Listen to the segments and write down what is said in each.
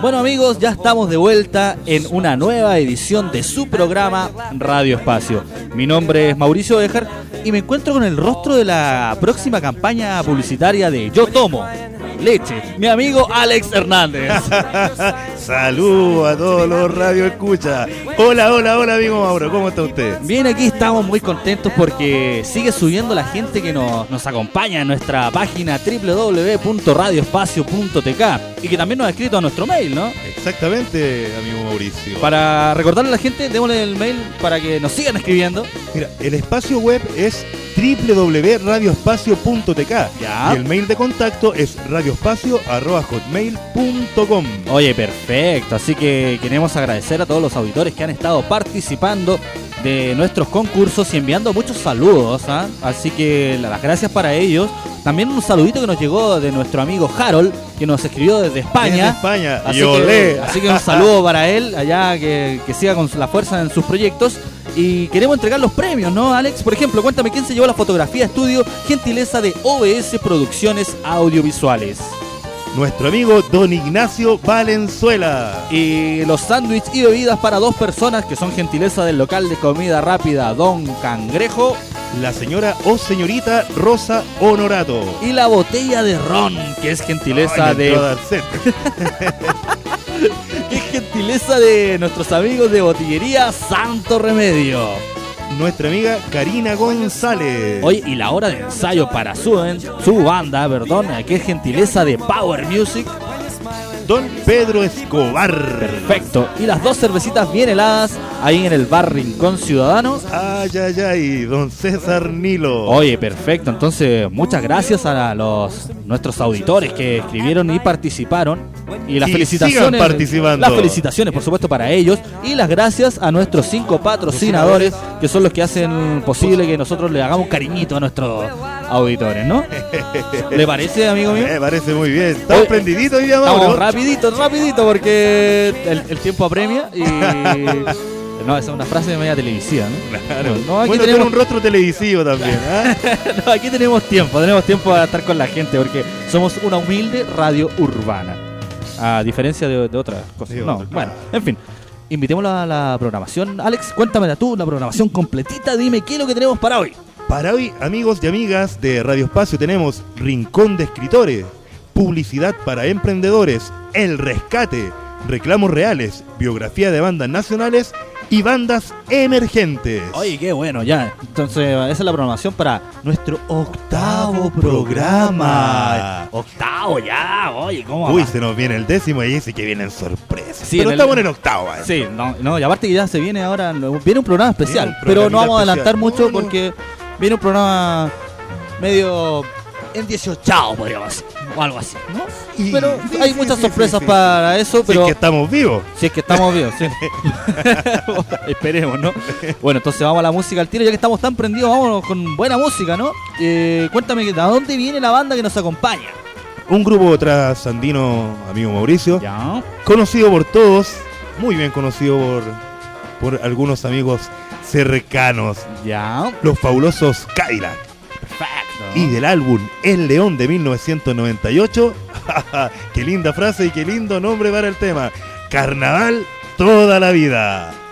Bueno amigos, ya estamos de vuelta en una nueva edición de su programa Radio Espacio. Mi nombre es Mauricio Bejar y me encuentro con el rostro de la próxima campaña publicitaria de Yo Tomo Leche, mi amigo Alex Hernández. Saludos a todos los radio escucha. Hola, hola, hola amigo Mauro, ¿cómo está usted? Bien, aquí estamos muy contentos porque sigue subiendo la gente que nos, nos acompaña en nuestra página www.radioespacio.tk y que también nos ha escrito a nuestro mail, ¿no? Exactamente, amigo Mauricio. Para recordarle a la gente, démosle el mail para que nos sigan escribiendo. Mira, el espacio web es www.radioespacio.tk y el mail de contacto es radioespacio.hotmail.com Oye, perfecto. Así que queremos agradecer a todos los auditores que han estado participando de nuestros concursos y enviando muchos saludos. ¿ah? Así que las gracias para ellos. También un saludito que nos llegó de nuestro amigo Harold, que nos escribió desde España. Desde España. Así Y olé. que, así que un saludo para él, allá que, que siga con la fuerza en sus proyectos. Y queremos entregar los premios, ¿no, Alex? Por ejemplo, cuéntame quién se llevó la fotografía estudio, gentileza de OBS Producciones Audiovisuales. Nuestro amigo Don Ignacio Valenzuela. Y los sándwiches y bebidas para dos personas que son gentileza del local de comida rápida Don Cangrejo. La señora o señorita Rosa Honorato. Y la botella de ron, que es gentileza Ay, de. que es gentileza de nuestros amigos de botillería Santo Remedio. Nuestra amiga Karina González. Oye, y la hora de ensayo para su, su banda, perdón, que es gentileza de Power Music. Don Pedro Escobar. Perfecto. Y las dos cervecitas bien heladas ahí en el bar Rincón Ciudadano. Ay, ay, ay, don César Nilo. Oye, perfecto. Entonces, muchas gracias a los nuestros auditores que escribieron y participaron. Y las Y felicitaciones. participando. Las felicitaciones, por supuesto, para ellos. Y las gracias a nuestros cinco patrocinadores, que son los que hacen posible que nosotros le hagamos cariñito a nuestros auditores, ¿no? ¿Le parece, amigo mío? Me parece muy bien. Estamos hoy Vamos Mauro. rapidito, rapidito, porque el, el tiempo apremia y... No, esa es una frase media televisiva, ¿no? Claro. No, aquí bueno, tenemos- un rostro televisivo también. ¿ah? No, aquí tenemos tiempo, tenemos tiempo para estar con la gente porque somos una humilde radio urbana. A diferencia de, de otras cosas. No, bueno, en fin. Invitémosla a la programación. Alex, cuéntamela tú, la programación completita. Dime qué es lo que tenemos para hoy. Para hoy, amigos y amigas de Radio Espacio, tenemos Rincón de Escritores, Publicidad para Emprendedores, El Rescate, Reclamos Reales, Biografía de Bandas Nacionales y Bandas Emergentes. Oye, qué bueno, ya. Entonces, esa es la programación para nuestro octavo programa. Octavo, ya. Oye, ¿cómo Uy, va? se nos viene el décimo y dice que vienen sorpresas. Sí, Pero en el- estamos en el octavo. ¿eh? Sí, no, no, y aparte que ya se viene ahora, viene un programa especial, un pero no vamos a adelantar especial. mucho No, no. porque viene un programa medio en 18, podríamos decir, o algo así, ¿no? Y- pero sí, hay sí, muchas sí, sorpresas sí, sí. para eso, Si pero es que estamos vivos. si es que estamos bien, sí. Esperemos, ¿no? Bueno, entonces vamos a la música al tiro, ya que estamos tan prendidos, vámonos con buena música, ¿no? Eh, cuéntame, ¿de dónde viene la banda que nos acompaña? Un grupo trasandino, amigo Mauricio, Ya. conocido por todos, muy bien conocido por, por algunos amigos cercanos, Ya. los fabulosos Cadillac. Y del álbum El León de 1998, qué linda frase y qué lindo nombre para el tema, Carnaval toda la vida.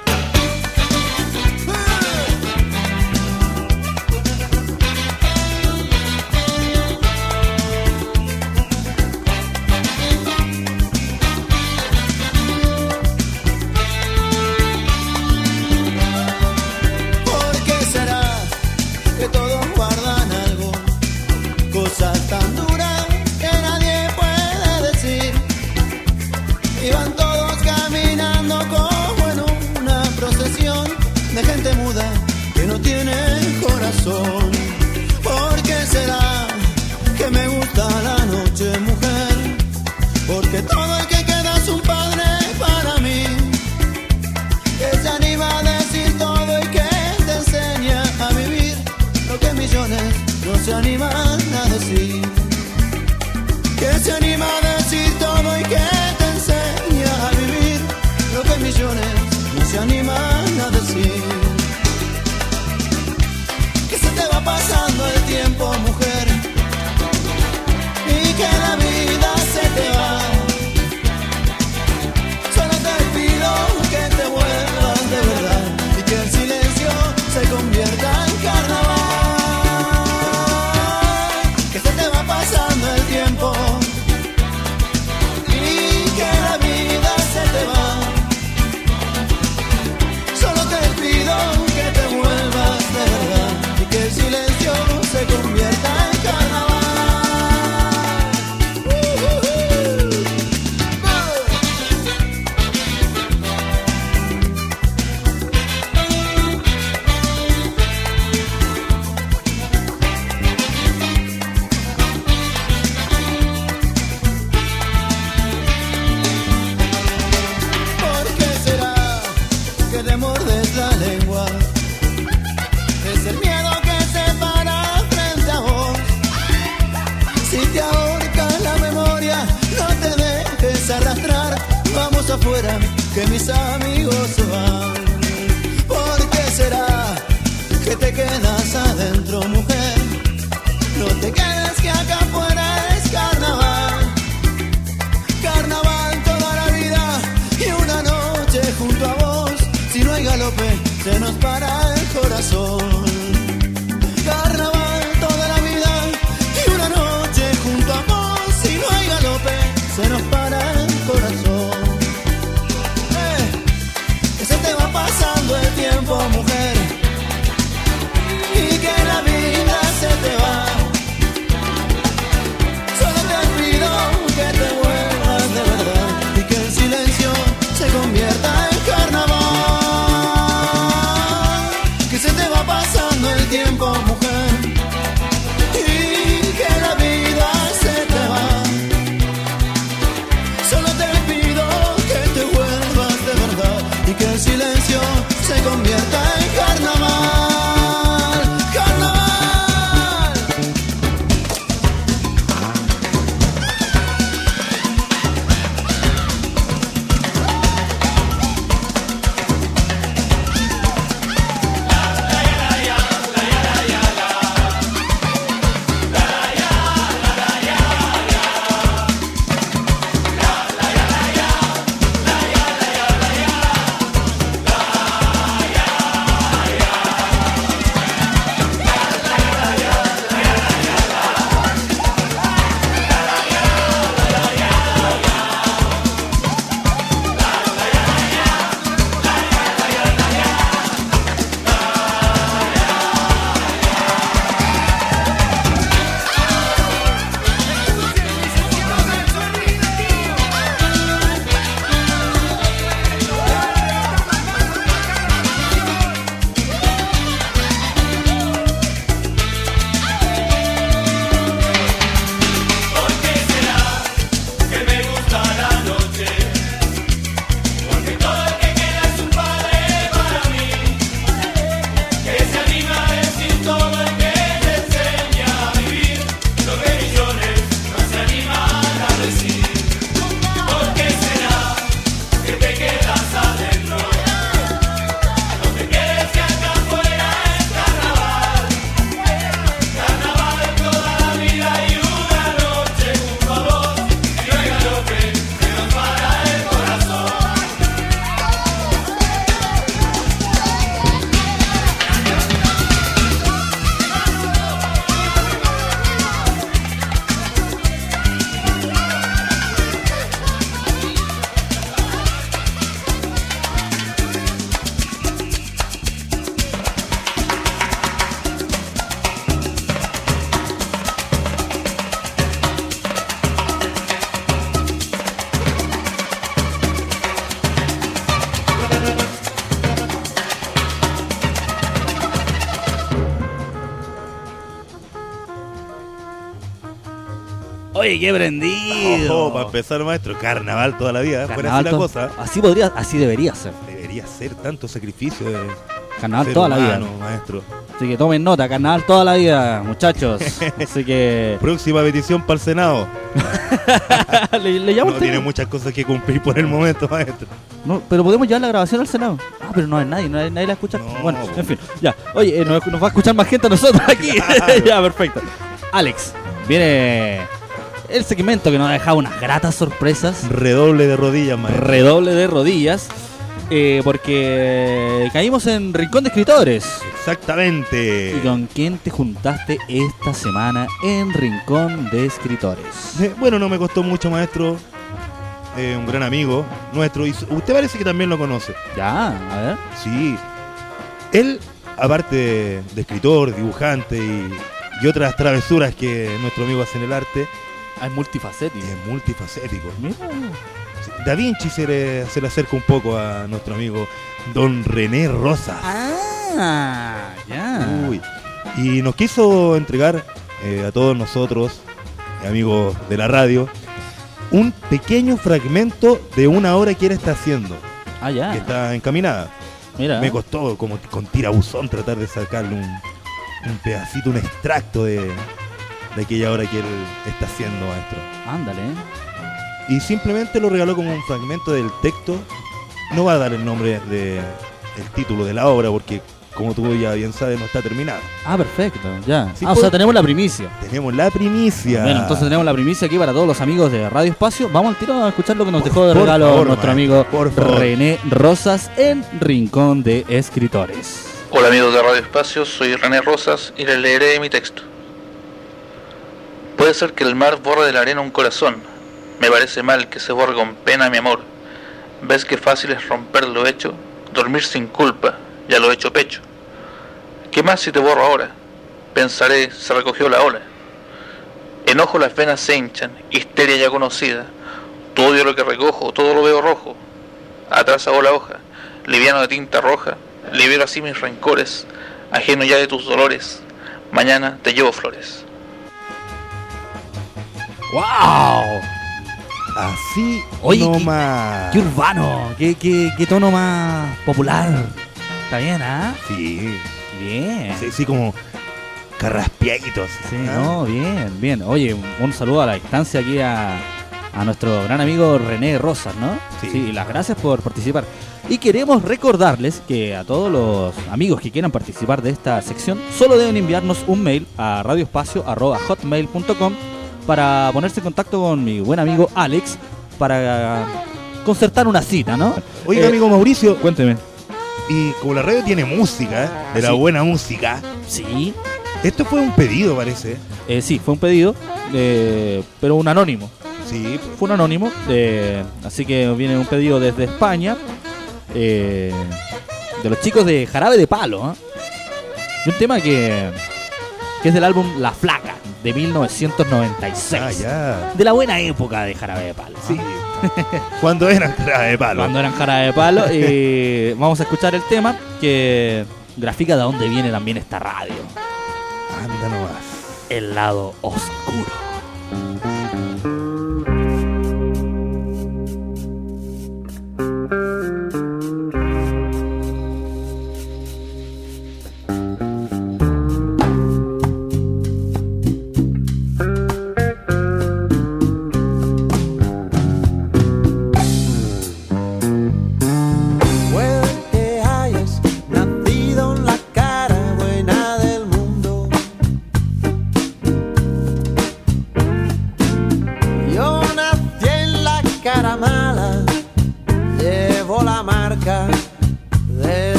Oye, qué prendido. Ojo, para empezar, maestro, carnaval toda la vida. Fuera Carnaval así la cosa. Así podría, así debería ser. Debería ser tanto sacrificio de Carnaval ser toda la vida. maestro. Así que tomen nota, carnaval toda la vida, muchachos. Así que. Próxima petición para el Senado. ¿Le, le llamo No tiene muchas cosas que cumplir por el momento, maestro. No, pero podemos llevar la grabación al Senado. Ah, pero no hay nadie, nadie, nadie la escucha. No, bueno, po. en fin, ya. Oye, eh, nos, nos va a escuchar más gente a nosotros aquí. ya, perfecto. Alex, viene el segmento que nos ha dejado unas gratas sorpresas. Redoble de rodillas, maestro. Redoble de rodillas. eh, porque caímos en Rincón de Escritores. Exactamente. ¿Y con quién te juntaste esta semana en Rincón de Escritores? Eh, Bueno, no me costó mucho, maestro. Eh, un gran amigo nuestro. Y usted parece que también lo conoce. Ya, a ver. Sí. Él, aparte de, de escritor, dibujante y, y otras travesuras que nuestro amigo hace en el arte, Ah, es multifacético. es multifacético. Mira. Da Vinci se le, se le acerca un poco a nuestro amigo Don René Rosas. Ah, ya. Uy. Y nos quiso entregar eh, a todos nosotros, amigos de la radio, un pequeño fragmento de una obra que él está haciendo, Ah, ya. que está encaminada. Mira. Me costó como con tirabuzón tratar de sacarle un, un pedacito, un extracto de, de aquella obra que él está haciendo, maestro. Ándale. Y simplemente lo regaló como un fragmento del texto No va a dar el nombre de el título de la obra porque como tú ya bien sabes no está terminada. Ah, perfecto, ya. Sí, ah, o pues- sea, tenemos la primicia. Tenemos la primicia. Bueno, entonces tenemos la primicia aquí para todos los amigos de Radio Espacio. Vamos al tiro a escuchar lo que nos dejó de regalo favor, nuestro amigo. René Rosas en Rincón de Escritores. Hola amigos de Radio Espacio, soy René Rosas y les leeré mi texto. Puede ser que el mar borre de la arena un corazón. Me parece mal que se borre con pena mi amor. Ves que fácil es romper lo hecho, dormir sin culpa, ya lo hecho pecho. ¿Qué más si te borro ahora? Pensaré, se recogió la ola. Enojo las venas se hinchan, histeria ya conocida. Todo odio lo que recojo, todo lo veo rojo. Atrás hago la hoja, liviano de tinta roja, libero así mis rencores, ajeno ya de tus dolores. Mañana te llevo flores. ¡Wow! Así Oye, no qué- más. ¡Qué urbano! ¡Qué, qué, qué tono más popular! Está bien, ¿ah? Sí, Bien. sí, sí, como carraspiaditos. Sí, ¿ah? no, bien, bien. Oye, un, saludo a la distancia aquí a, a nuestro gran amigo René Rosas, ¿no? Sí. las gracias por participar. Y queremos recordarles que a todos los amigos que quieran participar de esta sección, solo deben enviarnos un mail a radioespacio.hotmail.com para ponerse en contacto con mi buen amigo Alex para concertar una cita, ¿no? Oiga, Eh, amigo Mauricio, Cuénteme. y como la radio tiene música, de la Sí. buena música, Sí, esto fue un pedido, parece. eh, sí, fue un pedido, eh, pero un anónimo. Sí, fue un anónimo, eh, así que viene un pedido desde España eh, de los chicos de Jarabe de Palo. ¿eh? Y un tema que, que es del álbum La Flaca de 1996. ah, ya. De la buena época de Jarabe de Palo. ¿eh? Sí. Cuando eran cara de palo. Cuando eran Jarabe de Palo. y vamos a escuchar el tema que grafica de dónde viene también esta radio. Anda nomás. El lado oscuro.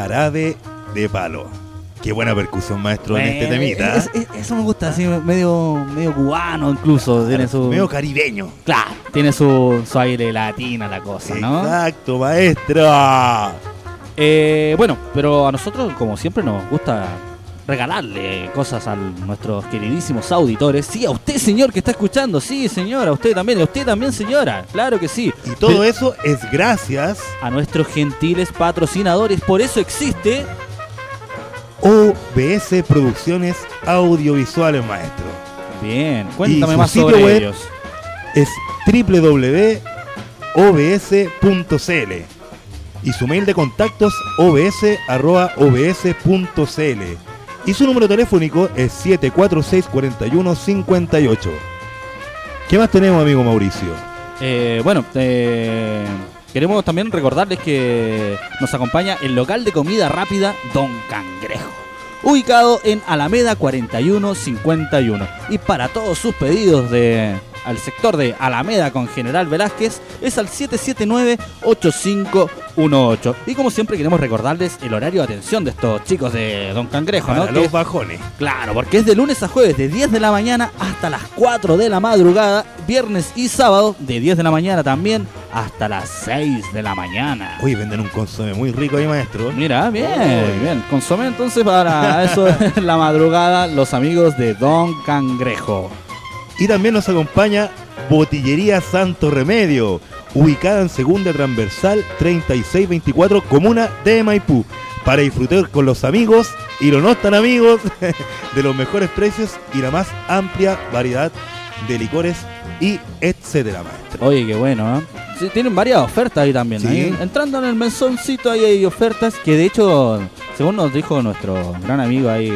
Jarabe de Palo. Qué buena percusión, maestro, en este Eh, temita. es- es- eso me gusta, así medio, medio cubano incluso. Tiene su. Medio caribeño. Claro, tiene su, su aire latina la cosa, ¿no? Exacto, maestro. Eh, bueno, pero a nosotros, como siempre, nos gusta regalarle cosas a nuestros queridísimos auditores. A señor, que está escuchando. Sí, señora, usted también. Usted también, señora. Claro que sí. Y todo eso es gracias A nuestros gentiles patrocinadores. Por eso existe. OBS Producciones Audiovisuales, maestro. Bien, cuéntame más sitio sobre web? ellos. Es www.obs.cl y su mail de contactos obs.obs.cl y su número telefónico es 746-4158. ¿Qué más tenemos, amigo Mauricio? Eh, bueno, eh, queremos también recordarles que nos acompaña el local de comida rápida Don Cangrejo, ubicado en Alameda 4151. Y para todos sus pedidos de al sector de Alameda con General Velázquez es al 779-8518. Y como siempre queremos recordarles el horario de atención de estos chicos de Don Cangrejo, ¿no? Para Que los es- bajones. Claro, porque es de lunes a jueves de 10 de la mañana hasta las 4 de la madrugada, viernes y sábado de 10 de la mañana también hasta las 6 de la mañana. Uy, venden un consomé muy rico ahí, maestro. Mira, bien, Uy. bien. Consomé entonces para eso la madrugada los amigos de Don Cangrejo. Y también nos acompaña Botillería Santo Remedio, ubicada en Segunda Transversal 3624, Comuna de Maipú, para disfrutar con los amigos y los no tan amigos de los mejores precios y la más amplia variedad de licores y etcétera, maestro. Oye, qué bueno, ¿eh? Sí, tienen varias ofertas ahí también. Sí. ahí, entrando en el mensoncito ahí hay ofertas que de hecho, según nos dijo nuestro gran amigo ahí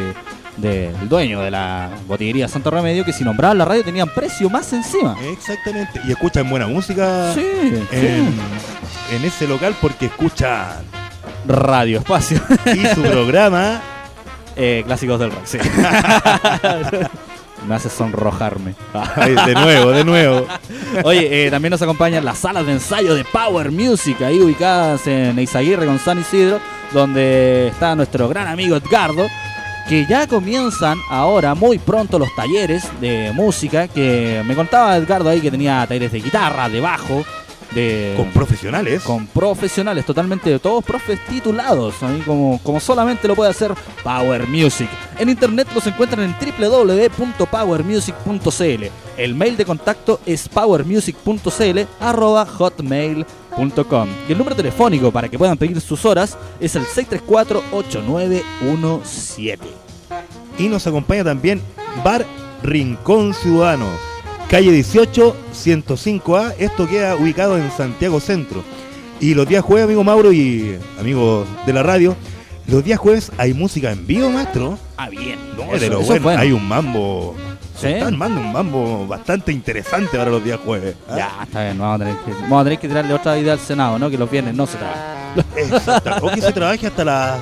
del dueño de la botillería Santo Remedio, que si nombraban la radio tenían precio más encima. Exactamente. Y escuchan buena música Sí, en, sí. en ese local porque escuchan Radio Espacio. y su programa. Eh, clásicos del rock, sí. Me hace sonrojarme. Ay, de nuevo, de nuevo. Oye, eh, también nos acompañan las salas de ensayo de Power Music, ahí ubicadas en Eizaguirre con San Isidro, donde está nuestro gran amigo Edgardo, que ya comienzan ahora muy pronto los talleres de música, que me contaba Edgardo ahí que tenía talleres de guitarra, de bajo, de... Con profesionales. con profesionales, totalmente todos profes titulados, ahí como, como solamente lo puede hacer Power Music. En internet los encuentran en www.powermusic.cl. El mail de contacto es powermusic.cl arroba hotmail.com. Y el número telefónico para que puedan pedir sus horas es el 634-8917. Y nos acompaña también Bar Rincón Ciudadano, calle 18, 105A. Esto queda ubicado en Santiago Centro. Y los días jueves, amigo Mauro y amigos de la radio, los días jueves hay música en vivo, maestro. Ah, bien. No, Eso- de lo bueno. Hay un mambo. ¿Sí? Se está armando un mambo bastante interesante para los días jueves. ¿ah? Ya, está bien, vamos a, tener que, vamos a tener que tirarle otra idea al Senado, ¿no? Que los viernes no se trabaja. O que se trabaje hasta las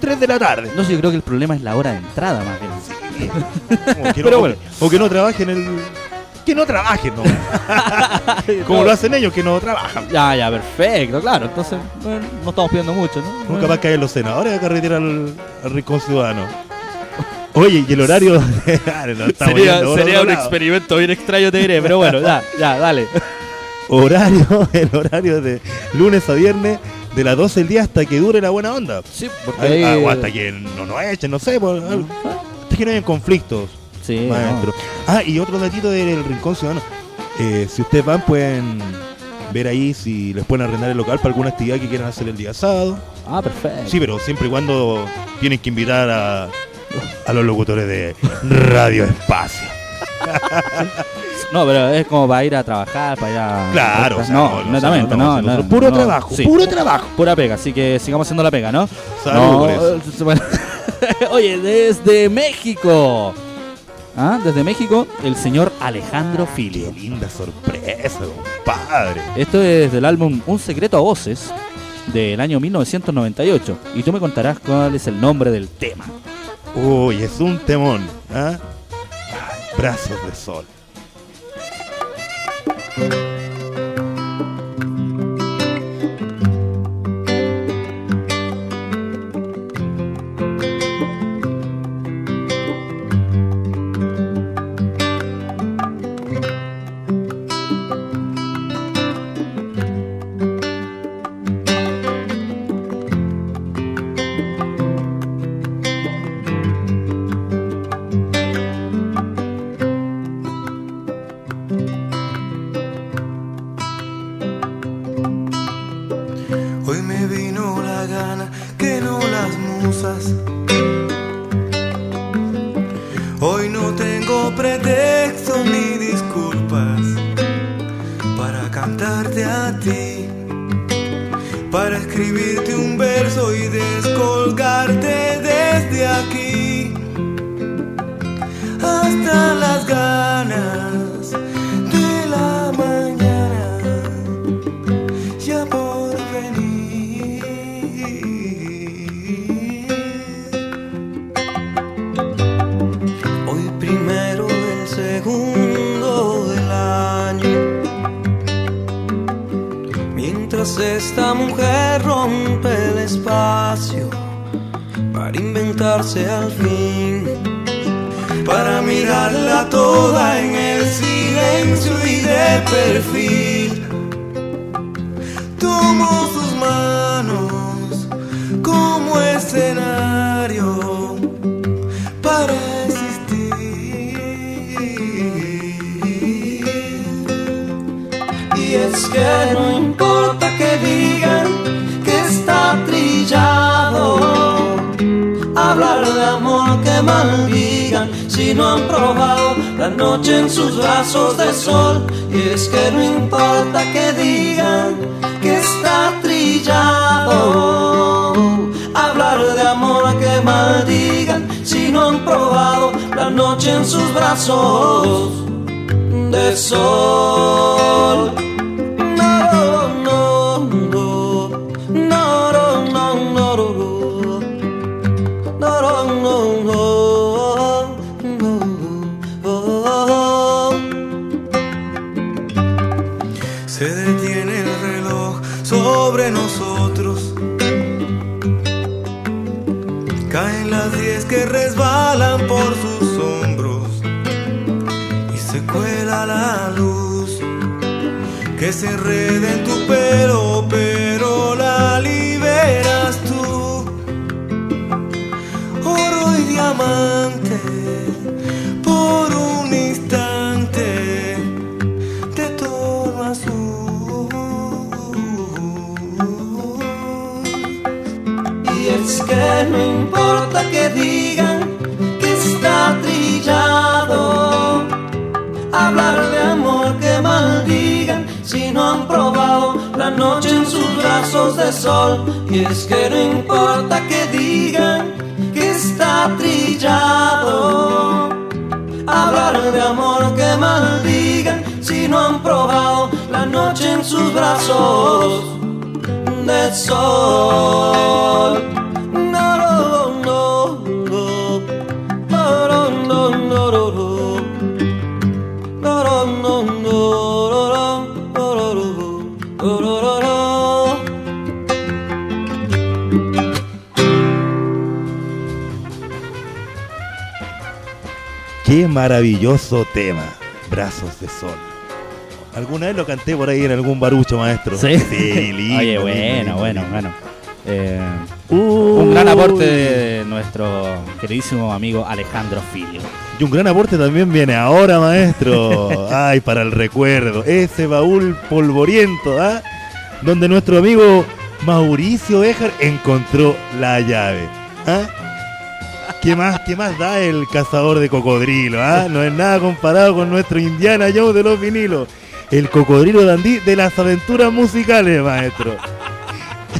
3 de la tarde. No sé, yo creo que el problema es la hora de entrada más bien. O que no, Pero bueno. o que no trabajen el. Que no trabajen, ¿no? Como lo hacen ellos, que no trabajan. Ya, ya, perfecto, claro. Entonces, bueno, no estamos pidiendo mucho, ¿no? Nunca más caen los senadores a carretera al, al Rincón Ciudadano. Oye, y el horario. Estamos Sería, un experimento bien extraño, te diré, pero bueno, ya, ya, dale. Horario, el horario de lunes a viernes, de las 12 del día hasta que dure la buena onda. Sí, Ah, ah, o hasta que no nos echen, no sé, por- hasta que no hayan conflictos, Sí, maestro. Ah, y otro datito del Rincón Ciudadano. Eh, si ustedes van, pueden ver ahí si les pueden arrendar el local para alguna actividad que quieran hacer el día sábado. Ah, perfecto. Sí, pero siempre y cuando tienen que invitar a, a los locutores de Radio Espacio. No, pero es como para ir a trabajar, para ir a. Claro, o sea, no, no, netamente, no, no, no, no, puro trabajo, sí. puro trabajo. Pura pega, así que sigamos haciendo la pega, ¿no? Salud por No, eso. bueno. Oye, desde México. ¿Ah? Desde México, el señor Alejandro Qué Filio. linda sorpresa, compadre. Esto es del álbum Un secreto a voces del año 1998 y tú me contarás cuál es el nombre del tema. Uy, es un temón. Ay, Brazos de sol. Se detiene el reloj sobre nosotros. Caen las diez que resbalan por sus hombros. Y se cuela la luz que se enreda en tu pelo, pero la liberas tú oro y diamante hablar de amor que maldigan si no han probado la noche en sus brazos de sol. Y es que no importa que digan que está trillado, hablar de amor que maldigan si no han probado la noche en sus brazos de sol. Maravilloso tema, Brazos de Sol. Alguna vez lo canté por ahí en algún barucho, maestro. Sí. lindo, Oye, bueno, lindo, bueno, lindo. bueno. Eh, Uh. un gran aporte de nuestro queridísimo amigo Alejandro Filio. Y un gran aporte también viene ahora, maestro. Ay, para el recuerdo. Ese baúl polvoriento, ¿ah? Donde nuestro amigo Mauricio Bejar encontró la llave. ¿ah? ¿Qué más, ¿Qué más da el cazador de cocodrilo? ¿ah? No es nada comparado con nuestro Indiana Jones de los vinilos. El cocodrilo dandí de las aventuras musicales, maestro.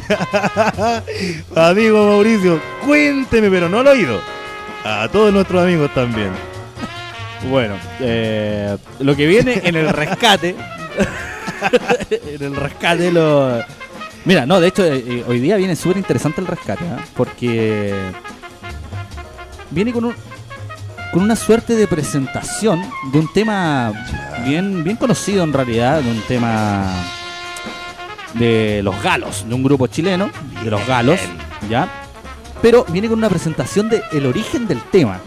Amigo Mauricio, cuénteme, pero no lo he oído. A todos nuestros amigos también. Bueno, eh, lo que viene en el rescate. en el rescate lo. Mira, no, de hecho, eh, eh, hoy día viene súper interesante el rescate, ¿ah? porque viene con un con una suerte de presentación de un tema bien, bien conocido en realidad, de un tema de los galos, de un grupo chileno, de los galos, ¿ya? Pero viene con una presentación de el origen del tema.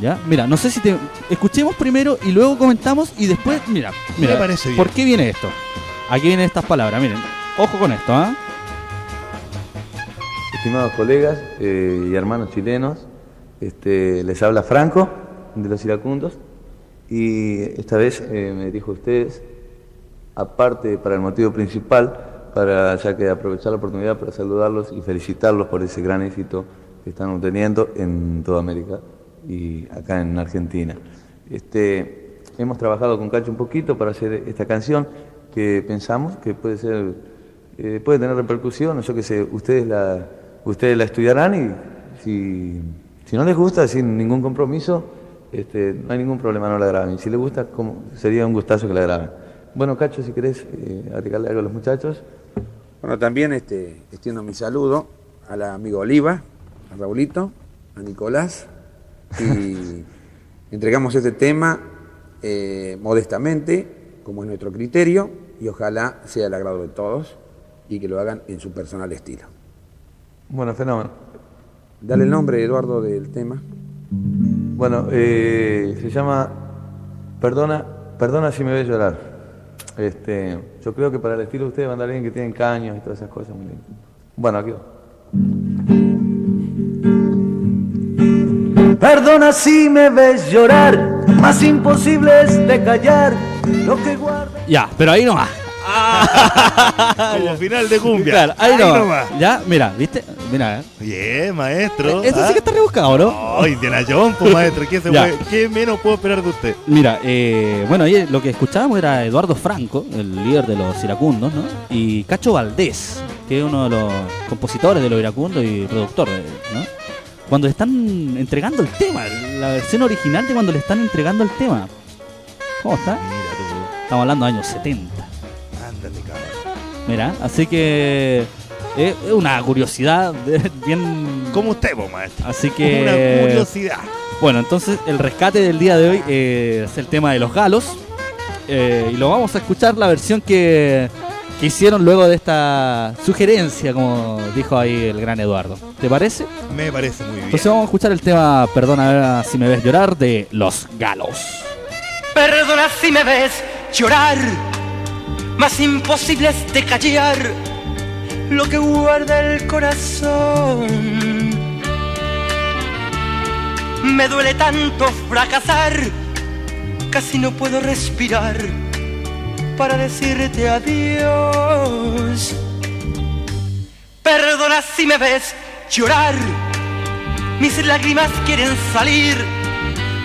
¿Ya? Mira, no sé si te escuchemos primero y luego comentamos y después, mira, mira, parece bien. ¿por qué viene esto? Aquí vienen estas palabras, miren, ojo con esto, ¿ah? Estimados colegas eh, y hermanos chilenos, este, les habla Franco de los iracundos y esta vez eh, me dirijo a ustedes, aparte para el motivo principal para ya que aprovechar la oportunidad para saludarlos y felicitarlos por ese gran éxito que están obteniendo en toda América y acá en Argentina. Este, hemos trabajado con Cacho un poquito para hacer esta canción que pensamos que puede ser, eh, puede tener repercusión, yo que sé, ustedes la, ustedes la estudiarán y si, si no les gusta, sin ningún compromiso, este, no hay ningún problema, no la graben. Si les gusta, como, sería un gustazo que la graben. Bueno, Cacho, si querés eh, agregarle algo a los muchachos. Bueno, también este, extiendo mi saludo al amigo Oliva, a Raulito, a Nicolás, y entregamos este tema eh, modestamente, como es nuestro criterio, y ojalá sea el agrado de todos y que lo hagan en su personal estilo. Bueno, fenómeno. Dale el nombre, Eduardo, del tema. Bueno, eh, se llama Perdona, perdona si me ves llorar. Este, yo creo que para el estilo de ustedes van a alguien que tienen caños y todas esas cosas muy lindas. Bueno, aquí va. Perdona si me ves llorar, más imposible es de callar lo que guarda. Ya, pero ahí nomás. Como final de cumbia. Claro, ahí, Ahí nomás. nomás. Ya, mira, ¿viste? Mira, ¿eh? Bien, maestro. Eso sí que está rebuscado, ¿no? Oh, Indiana Jones, pues, maestro. ¿Qué, se Ya. puede- ¿Qué menos puedo esperar de usted? Mira, eh, bueno, ahí lo que escuchábamos era Eduardo Franco, el líder de los iracundos, ¿no? Y Cacho Valdés, que es uno de los compositores de los iracundos y productor, ¿no? Cuando le están entregando el tema, la versión original de cuando le están entregando el tema. ¿Cómo está? Mira tú, Estamos hablando de años 70. Mira, así que es es una curiosidad de- bien... Como usted, pues, maestro. Así Una que... curiosidad. Bueno, entonces el rescate del día de hoy eh, es el tema de los galos. eh, y lo vamos a escuchar la versión que, que hicieron luego de esta sugerencia, como dijo ahí el gran Eduardo. ¿Te parece? Me parece muy bien. Entonces vamos a escuchar el tema Perdona si me ves llorar de los galos. Perdona si me ves llorar, más imposible es de callar lo que guarda el corazón. Me duele tanto fracasar, casi no puedo respirar para decirte adiós. Perdona si me ves llorar, mis lágrimas quieren salir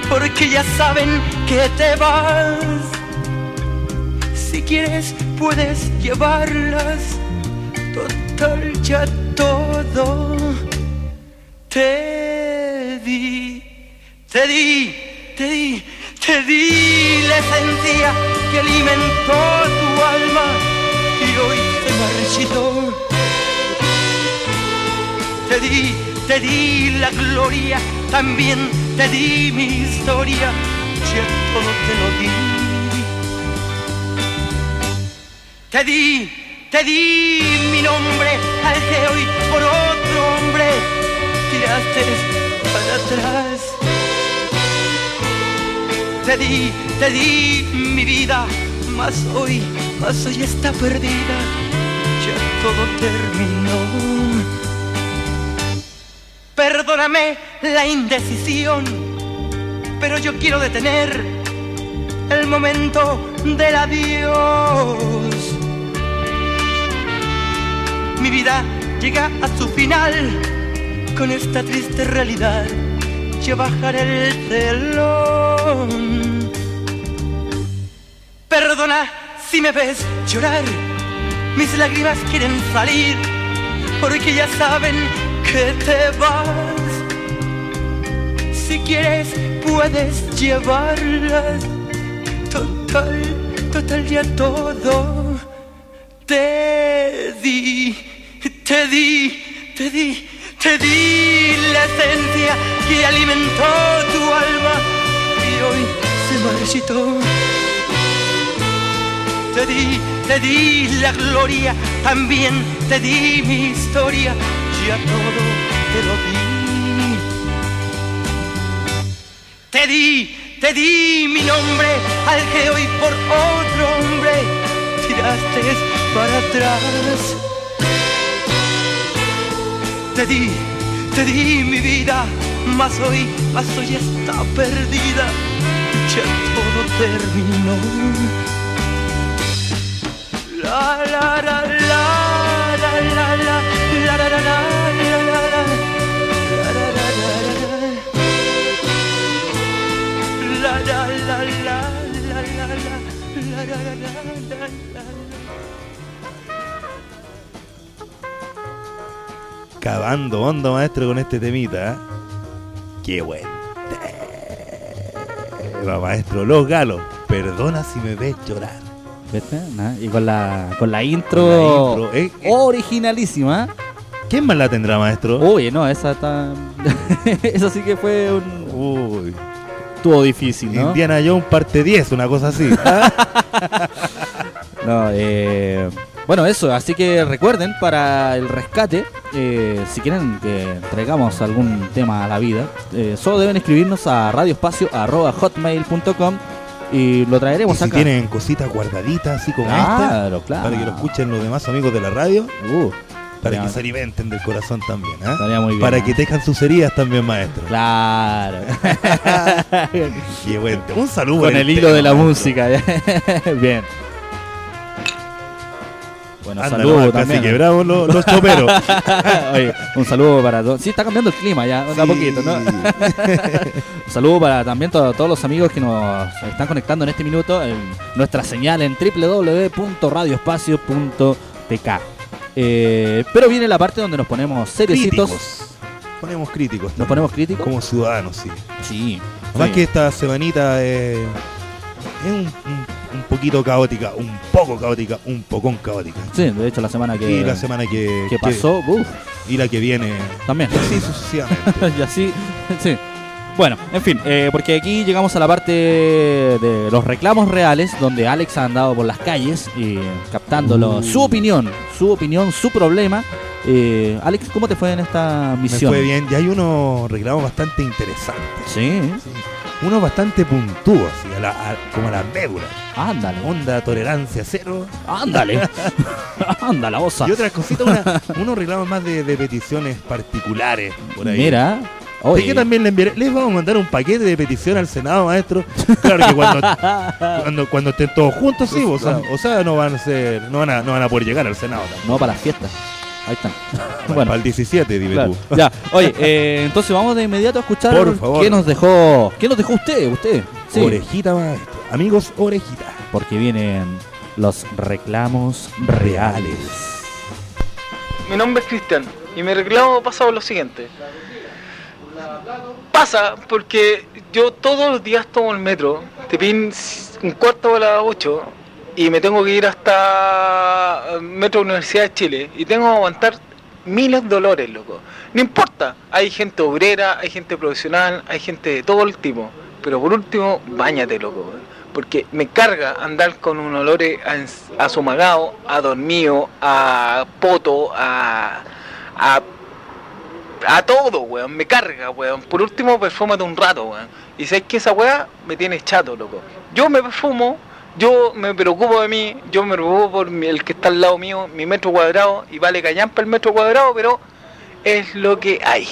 porque ya saben que te vas. Si quieres puedes llevarlas, total ya todo te di, te di, te di, te di la esencia que alimentó tu alma y hoy se marchitó. Te di, te di la gloria, también te di mi historia, ya todo te lo di. Te di, te di mi nombre al que hoy por otro hombre tiraste para atrás. Te di, te di mi vida, mas hoy, mas hoy está perdida, ya todo terminó. Perdóname la indecisión, pero yo quiero detener el momento del adiós. Mi vida llega a su final con esta triste realidad. Yo bajaré el telón. Perdona si me ves llorar, mis lágrimas quieren salir porque ya saben que te vas. Si quieres puedes llevarlas. Total, total ya todo. Te di, te di, te di, te di la esencia que alimentó tu alma y hoy se marchitó. Te di, te di la gloria, también te di mi historia, ya todo te lo di. Te di, te di mi nombre al que hoy por otro hombre tiraste para atrás. Te di, te di mi vida, mas hoy, mas hoy está perdida. Ya todo terminó. La la la la la la la la la la la la la la la la la acabando hondo, maestro, con este temita. ¿eh? Qué buen tema, maestro. Los galos, perdona si me ves llorar. ¿Viste? Nah, Y con la, con la intro, Con la intro, eh, eh. originalísima. ¿Quién más la tendrá, maestro? Oye, no, esa está. esa sí que fue un. Uy, Estuvo difícil, ¿no? Indiana Jones parte 10, una cosa así. No, eh, bueno, eso, así que recuerden para el rescate, eh, si quieren que traigamos algún tema a la vida, eh, solo deben escribirnos a radioespacio.hotmail.com y lo y traeremos si acá. tienen cositas guardaditas así como esta, Claro, para que lo escuchen los demás amigos de la radio, Uh, para que se alimenten del corazón también. bien. Para ¿eh? que tejan sus heridas también, maestro. Claro. Qué buen tema. Un saludo. Con el hilo tema, de la maestro. música. bien. Bueno, nomás, casi los, los choperos. Oye, un saludo para todos. Sí, está cambiando el clima ya, de a Sí. poquito, ¿no? un saludo para también to- todos los amigos que nos están conectando en este minuto en nuestra señal en www.radioespacio.tk. Eh, pero viene la parte donde nos ponemos seriecitos. Críticos. Ponemos críticos. Nos también. ponemos críticos. Como ciudadanos, sí. Sí. Además sí. que esta semanita eh, es un, un- un poquito caótica, un poco caótica, un pocón caótica. Sí, de hecho la semana que, y la semana que, que pasó, uf, y la que viene, también. y así sucesivamente. y así, sí. Bueno, en fin, eh, porque aquí llegamos a la parte de los reclamos reales, donde Alex ha andado por las calles y captándolo, su opinión, su opinión, su problema. Eh, Alex, ¿cómo te fue en esta Me misión? fue bien. Y hay unos reclamos bastante interesantes. Sí, Unos bastante puntúos, así, a la- a- como a la médula. Ándale, Onda, tolerancia cero. ándale, ándale, osa. Y otras cositas, una- unos reclamos más de, de peticiones particulares por ahí. Mira, ¿De oye, qué también le enviaré? Les vamos a mandar un paquete de petición al Senado, maestro. Claro que cuando, cuando, cuando estén todos juntos, sí, o sea, o sea, no van a ser, no van a, no van a poder llegar al Senado no para las fiestas. Ahí están. Bueno, para el 17, dime Claro. tú. Ya, oye, eh, entonces vamos de inmediato a escuchar Por favor. qué nos dejó, qué nos dejó usted, usted. Sí, Orejita, maestro. Amigos, orejita. porque vienen los reclamos reales. Mi nombre es Cristian y mi reclamo pasa por lo siguiente. Pasa porque yo todos los días tomo el metro, te piden un cuarto a las 8 y me tengo que ir hasta Metro Universidad de Chile y tengo que aguantar miles de dolores, loco. No importa, hay gente obrera, hay gente profesional, hay gente de todo el tipo, pero por último, bañate, loco. Porque me carga andar con un olor a, ens- a sumagado, a dormido, a poto, a, a a todo, weón, me carga, weón. Por último, perfúmate un rato, weón. Y sabes que esa weá me tiene chato, loco. Yo me perfumo, yo me preocupo de mí, yo me preocupo por el que está al lado mío, mi metro cuadrado, y vale callampa el metro cuadrado, pero es lo que hay.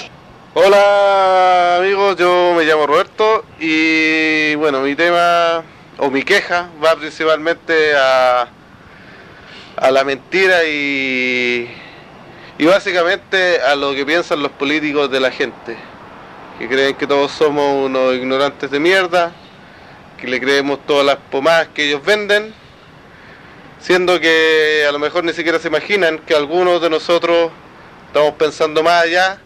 Hola amigos, yo me llamo Roberto y bueno, mi tema o mi queja va principalmente a, a la mentira y, y básicamente a lo que piensan los políticos de la gente, que creen que todos somos unos ignorantes de mierda, que le creemos todas las pomadas que ellos venden, siendo que a lo mejor ni siquiera se imaginan que algunos de nosotros estamos pensando más allá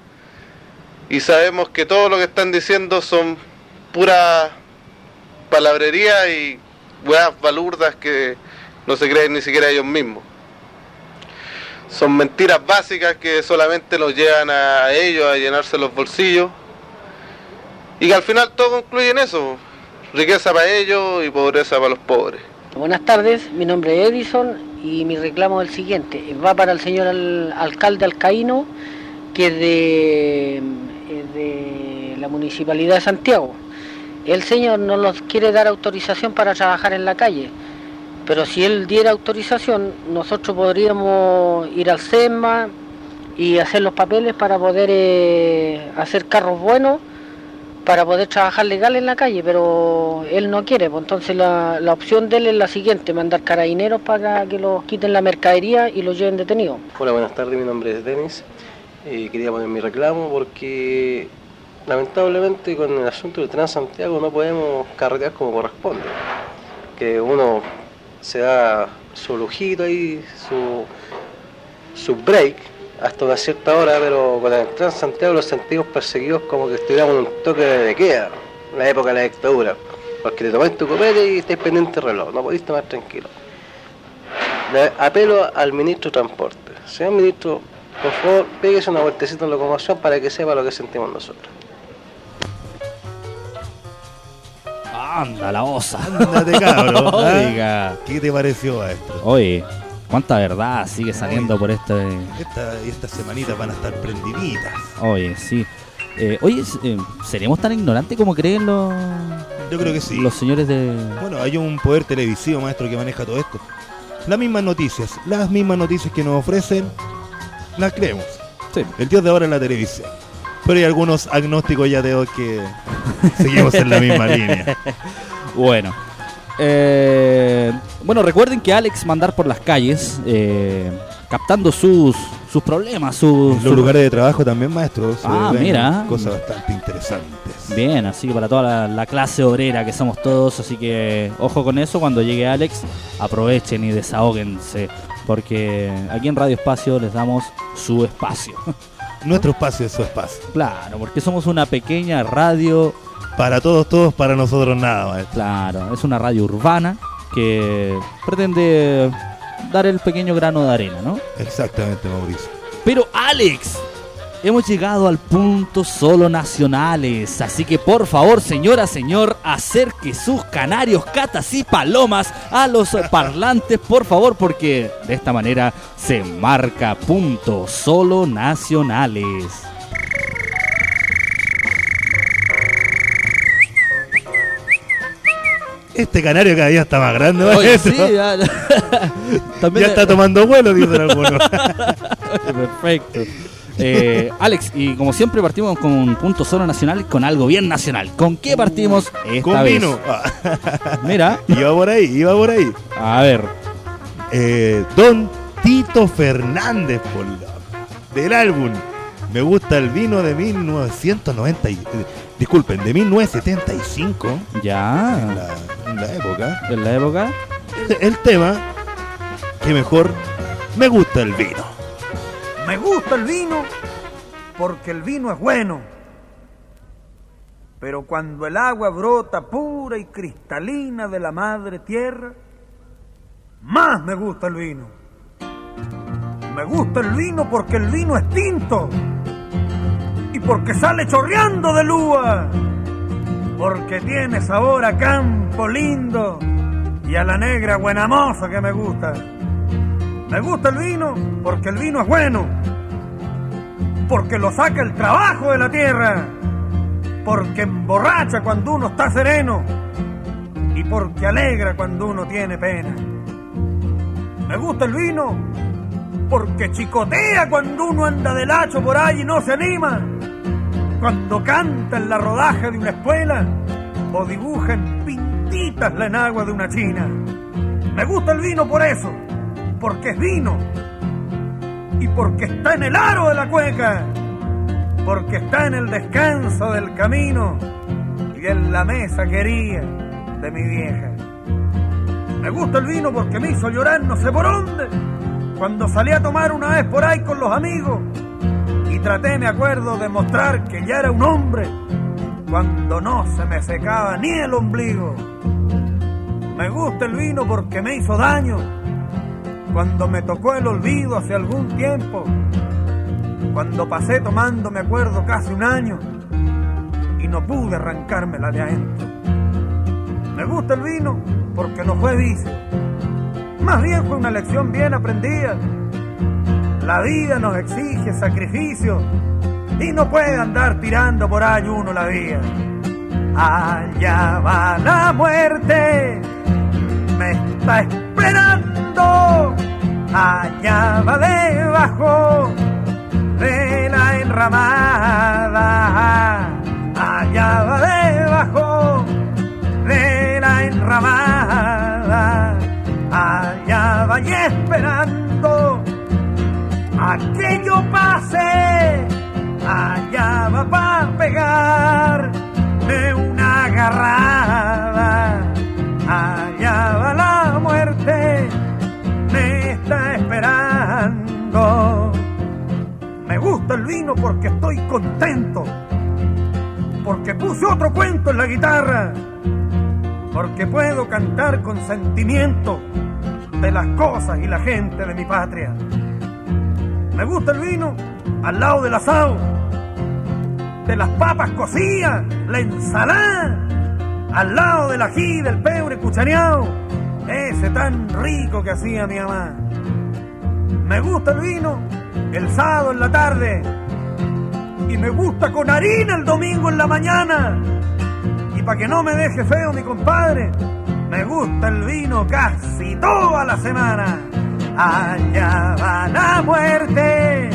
y sabemos que todo lo que están diciendo son pura palabrería y weas balurdas que no se creen ni siquiera ellos mismos. Son mentiras básicas que solamente los llevan a ellos a llenarse los bolsillos y que al final todo concluye en eso, riqueza para ellos y pobreza para los pobres. Buenas tardes, mi nombre es Edison y mi reclamo es el siguiente. Va para el señor al- alcalde Alcaíno, que es de la Municipalidad de Santiago. El señor no nos quiere dar autorización para trabajar en la calle, pero si él diera autorización, nosotros podríamos ir al SEMA y hacer los papeles para poder eh, hacer carros buenos para poder trabajar legal en la calle, pero él no quiere, pues entonces la, opción de él es la siguiente, mandar carabineros para que los quiten la mercadería y los lleven detenidos. Hola, buenas tardes, mi nombre es Denis. Eh, quería poner mi reclamo porque lamentablemente con el asunto del Transantiago no podemos carretear como corresponde. Que uno se da su lujito ahí, su, su break hasta una cierta hora, pero con el Transantiago los sentimos perseguidos como que estuviéramos en un toque de queda, la época de la dictadura. Porque te tomáis tu copete y estáis pendiente del reloj, no podéis más tranquilo. Apelo al ministro de Transporte. Señor ministro, por favor, pégese una vueltecita en locomoción para que sepa lo que sentimos nosotros. Anda, la osa. Ándate, cabrón. ¿ah? Oiga. ¿Qué te pareció maestro? Oye, cuánta verdad sigue saliendo por este. Esta, estas semanitas van a estar prendiditas. Oye, sí. Eh, oye, eh, ¿seremos tan ignorantes como creen los, Yo creo que sí. los señores de. Bueno, hay un poder televisivo, maestro, que maneja todo esto. Las mismas noticias, las mismas noticias que nos ofrecen, las creemos. Sí. El dios de ahora es la televisión. Pero hay algunos agnósticos ya de hoy que seguimos en la misma línea. Bueno. Eh, bueno, recuerden que Alex va a andar por las calles eh, captando sus, sus problemas, sus, Los sus- lugares de trabajo también, maestro. se Ah, ven mira. Cosas bastante interesantes. Bien, así que para toda la, la clase obrera que somos todos, así que ojo con eso, cuando llegue Alex, aprovechen y desahóguense, porque aquí en Radio Espacio les damos su espacio. Nuestro espacio es su espacio. Claro, porque somos una pequeña radio, Para todos, todos, para nosotros nada, maestro. claro, es una radio urbana que pretende dar el pequeño grano de arena, ¿no? Exactamente, Mauricio. Pero Alex, hemos llegado al punto solo nacionales, así que por favor, señora, señor, acerque sus canarios, catas y palomas a los parlantes, por favor, porque de esta manera se marca punto solo nacionales. Este canario cada día está más grande, Oye, maestro. sí, ya, también ya está tomando vuelo, dicen algunos. Perfecto. Eh, Alex, y como siempre partimos con un punto solo nacional con algo bien nacional. ¿Con qué partimos esta Con vez? vino. Mira, iba por ahí, iba por ahí. a ver, Eh, Don Tito Fernández, por. Del álbum Me gusta el vino de 1990. y- eh, disculpen, de 1975. ya, En la, en la época. en la época. El tema que mejor me gusta el vino. Me gusta el vino porque el vino es bueno. Pero cuando el agua brota pura y cristalina de la madre tierra, más me gusta el vino. Me gusta el vino porque el vino es tinto y porque sale chorreando de lúa, porque tiene sabor a campo lindo y a la negra buena moza que me gusta. Me gusta el vino porque el vino es bueno, porque lo saca el trabajo de la tierra, porque emborracha cuando uno está sereno y porque alegra cuando uno tiene pena. Me gusta el vino porque chicotea cuando uno anda del hacho por ahí y no se anima, cuando canta en la rodaja de una escuela o dibuja en pintitas la enagua de una china. Me gusta el vino por eso, porque es vino y porque está en el aro de la cueca, porque está en el descanso del camino y en la mesa querida de mi vieja. Me gusta el vino porque me hizo llorar no sé por dónde, cuando salí a tomar una vez por ahí con los amigos y traté, me acuerdo, de mostrar que ya era un hombre cuando no se me secaba ni el ombligo. Me gusta el vino porque me hizo daño cuando me tocó el olvido hace algún tiempo, cuando pasé tomando, me acuerdo, casi un año y no pude arrancármela de adentro. Me gusta el vino porque no fue vicio, más bien fue una lección bien aprendida. La vida nos exige sacrificio y no puede andar tirando por ahí uno la vía. Allá va la muerte, me está esperando. Allá va debajo de la enramada. Allá va debajo de la enramada. Allá va y esperando a que yo pase. Allá va para pegarme una agarrada. Allá vino porque estoy contento. Porque puse otro cuento en la guitarra. Porque puedo cantar con sentimiento de las cosas y la gente de mi patria. Me gusta el vino al lado del asado, de las papas cocidas, la ensalada, al lado del ají, del pebre cuchareado, ese tan rico que hacía mi mamá. Me gusta el vino el sábado en la tarde y me gusta con harina el domingo en la mañana. Y para que no me deje feo mi compadre, me gusta el vino casi toda la semana. Allá va la muerte,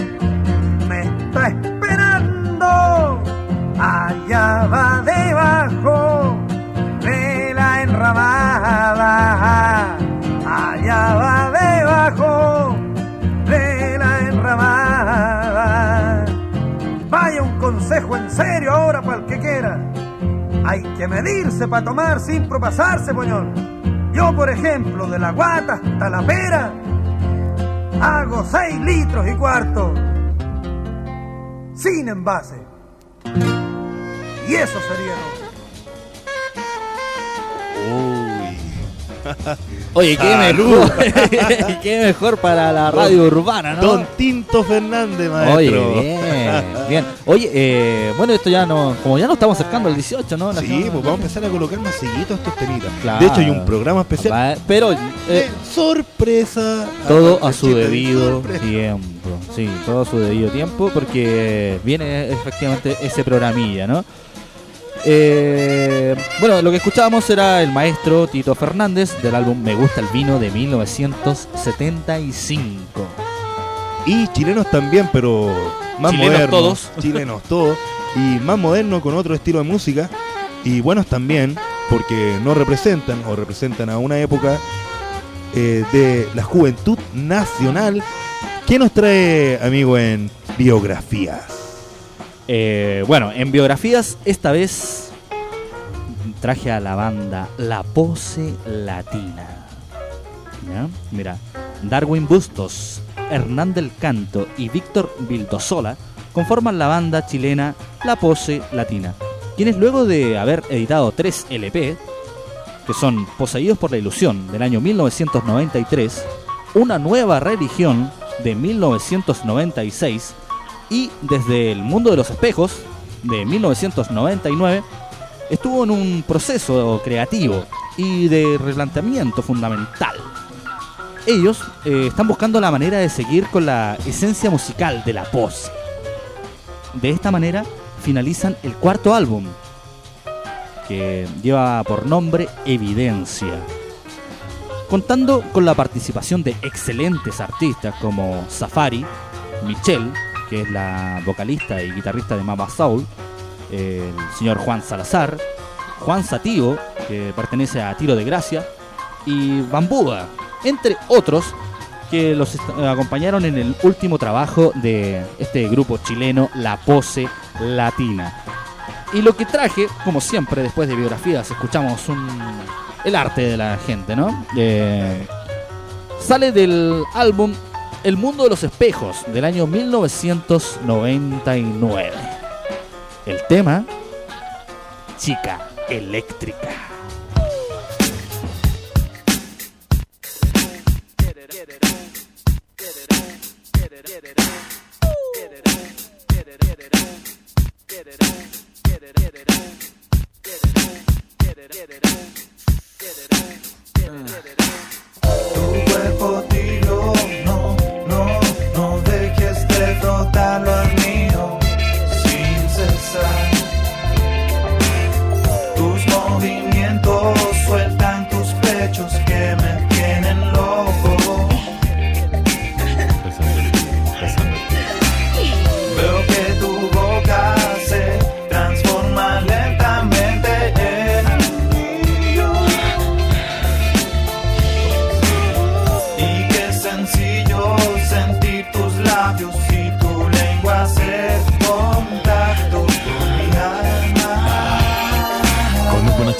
me está esperando. Allá va debajo de la enramada. Allá va debajo serio ahora para el que quiera. Hay que medirse para tomar sin propasarse, poñón. Yo, por ejemplo, de la guata hasta la pera, hago seis litros y cuarto. Sin envase. Y eso sería Oye, qué mejor, qué mejor para la radio urbana, ¿no? Don Tinto Fernández, maestro. Oye, bien, bien. Oye, eh, bueno, esto ya no, como ya nos estamos acercando al 18, ¿no? La Sí, semana- pues vamos a empezar a colocar más seguidos estos temitas. Claro. De hecho, hay un programa especial. Pero eh, de sorpresa. todo a su debido sorpresa. tiempo. Sí, todo a su debido tiempo porque viene efectivamente ese programilla, ¿no? Eh, bueno, lo que escuchábamos era el maestro Tito Fernández del álbum Me gusta el vino de 1975. Y chilenos también, pero más Chilenos modernos. todos. Chilenos todos. Y más modernos con otro estilo de música. Y buenos también, porque no representan o representan a una época eh, de la juventud nacional. ¿Qué nos trae, amigo, en biografías? Eh, bueno, en biografías, esta vez traje a la banda La Pose Latina. Mira, Darwin Bustos, Hernán del Canto y Víctor Vildosola conforman la banda chilena La Pose Latina, quienes luego de haber editado tres LP, que son Poseídos por la Ilusión del año 1993, Una Nueva Religión de 1996 y desde el mundo de los espejos de 1999 estuvo en un proceso creativo y de replanteamiento fundamental. Ellos eh, están buscando la manera de seguir con la esencia musical de la pose. De esta manera finalizan el cuarto álbum, que lleva por nombre Evidencia, contando con la participación de excelentes artistas como Safari, Michelle, que es la vocalista y guitarrista de Mama Soul, el señor Juan Salazar, Juan Satío, que pertenece a Tiro de Gracia, y Bambúa, entre otros que los acompañaron en el último trabajo de este grupo chileno, La Pose Latina. Y lo que traje, como siempre, después de biografías, escuchamos un, el arte de la gente, ¿no? Eh, sale del álbum El Mundo de los Espejos del año 1999. El tema, Chica Eléctrica. Tu cuerpo no dejes de frotarlo al mío sin cesar. Tus movimientos sueltan tus pechos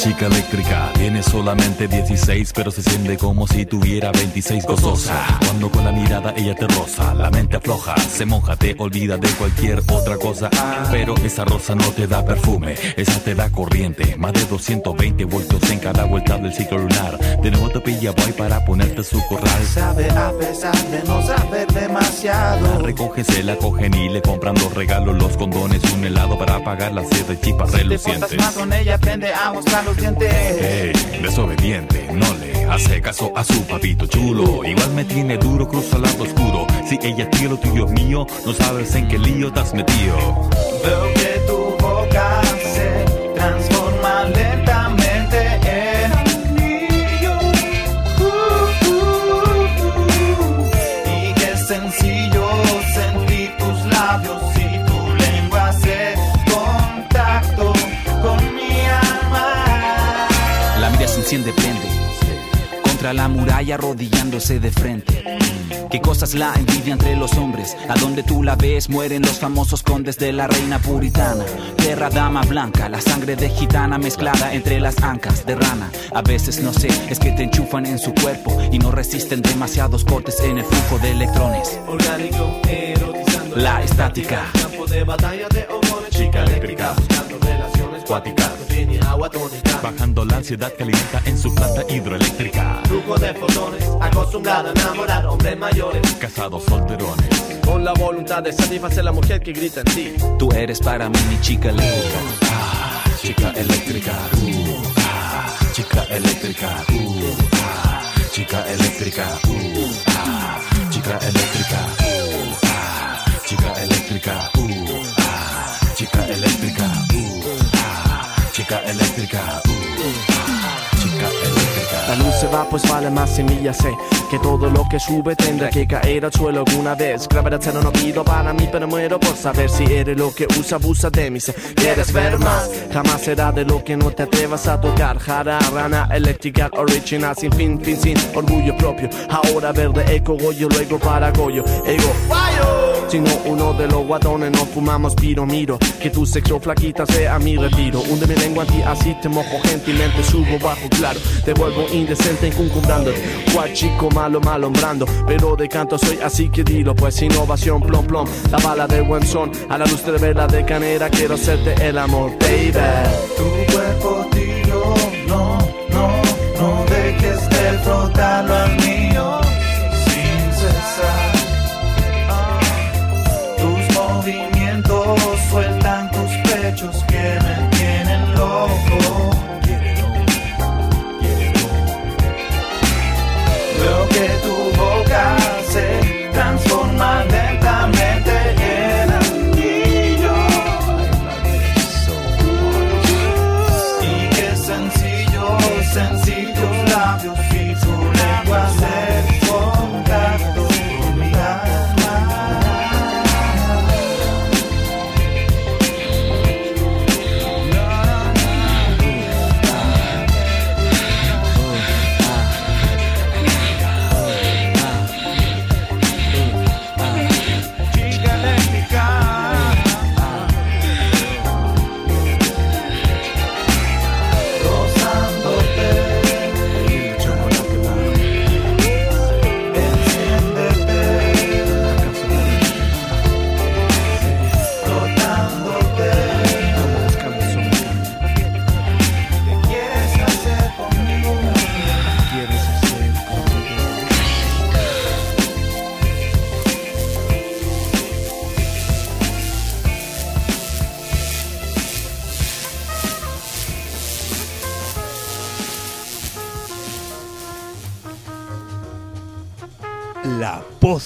chica eléctrica tiene solamente 16, pero se siente como si tuviera 26 gozosa. Cuando con la mirada ella te roza, la mente afloja, se moja, te olvida de cualquier otra cosa. Pero esa rosa no te da perfume, esa te da corriente. Más de 220 voltios en cada vuelta del ciclo lunar. De nuevo te pilla boy para ponerte su corral. Sabe a pesar de no saber demasiado. La recogen, se la cogen y le compran los regalos, los condones, un helado para pagar las siete chipas relucientes. más con ella, aprende a mostrar los dientes. Ey, desobediente, no le hace caso a su papito chulo. Igual me tiene duro, cruza al lado oscuro. Si ella es lo tuyo es mío, no sabes en qué lío te has metido. Veo que tu Contra la muralla arrodillándose de frente. Qué cosas la envidia entre los hombres. A donde tú la ves mueren los famosos condes de la reina puritana. Perra dama blanca, la sangre de gitana mezclada entre las ancas de rana. A veces no sé, es que te enchufan en su cuerpo y no resisten demasiados cortes en el flujo de electrones. Orgánico, erotizando La estática. Campo de batalla de chica eléctrica, buscando relaciones cuáticas, define agua tónica. Bajando la ansiedad que alimenta en su planta hidroeléctrica. Flujo de fotones, acostumbrada a enamorar hombres mayores. Casados solterones. Con la voluntad de satisfacer la mujer que grita en ti. Tú eres para mí mi chica eléctrica. Ah, chica eléctrica. uh, ah, chica eléctrica. uh, ah, chica eléctrica. uh, chica eléctrica. chica eléctrica. Ah, chica eléctrica. uh, ah, chica eléctrica. La luz se va, pues vale más semilla sé que todo lo que sube tendrá que caer al suelo alguna vez. Gravedad cero no pido para mí, pero muero por saber si eres lo que usa, abusa de mí. Si quieres ver más, jamás será de lo que no te atrevas a tocar. Jara, rana, eléctrica, original, sin fin, fin, sin orgullo propio. Ahora verde, eco, goyo, luego para goyo, ego. Sino uno de los guatones no fumamos piro miro Que tu sexo flaquita sea mi retiro Hunde mi lengua en ti así te mojo gentilmente Subo bajo claro Te vuelvo indecente encumbrándote Cual chico malo malombrando Pero de canto soy así que dilo Pues innovación plom plom. La bala de buen son. A la luz de vela de canera Quiero hacerte el amor baby. Tu cuerpo tiro, no, no, no dejes de frotarlo al mío sin cesar. Ah, Tus movimientos sueltan tus pechos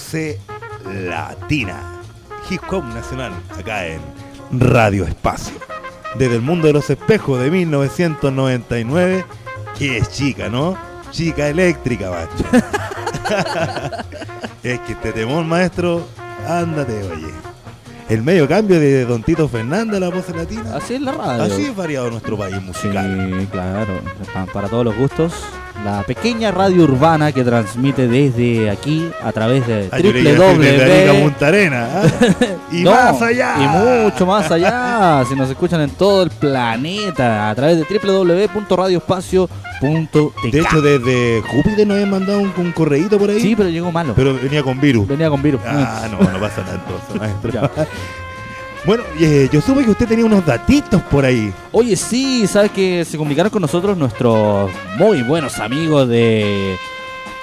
12 Latina. Hip Hop Nacional, acá en Radio Espacio. Desde el mundo de los espejos de 1999. Que es chica, ¿no? Chica eléctrica, macho. es que este temón, maestro, ándate, oye. El medio cambio de Don Tito Fernández a la voz latina. Así es la radio. Así es variado nuestro país musical. Sí, claro. Para todos los gustos la pequeña radio urbana que transmite desde aquí a través de Ah, www. Arena, ¿ah? Y No, más allá. Y mucho más allá. si nos escuchan en todo el planeta a través de www.radioespacio.tk. De hecho, desde Júpiter nos habían mandado un, un correíto por ahí. Sí, pero llegó malo. Pero venía con virus. Venía con virus. Ah, no, no pasa nada entonces, maestro. Bueno, eh, yo supe que usted tenía unos datitos por ahí. Oye, sí, sabes que se comunicaron con nosotros nuestros muy buenos amigos de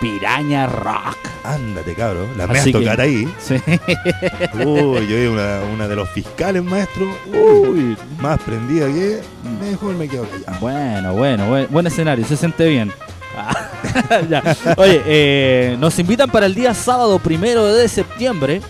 Piraña Rock. Ándate, cabrón. La me vas a que- tocar ahí. Sí. Uy, yo una, una de los fiscales, maestro. Uy, más prendida que. Mejor me quedo callado. Bueno, bueno, buen, buen escenario, se siente bien. Ya. Oye, eh, nos invitan para el día sábado primero de septiembre.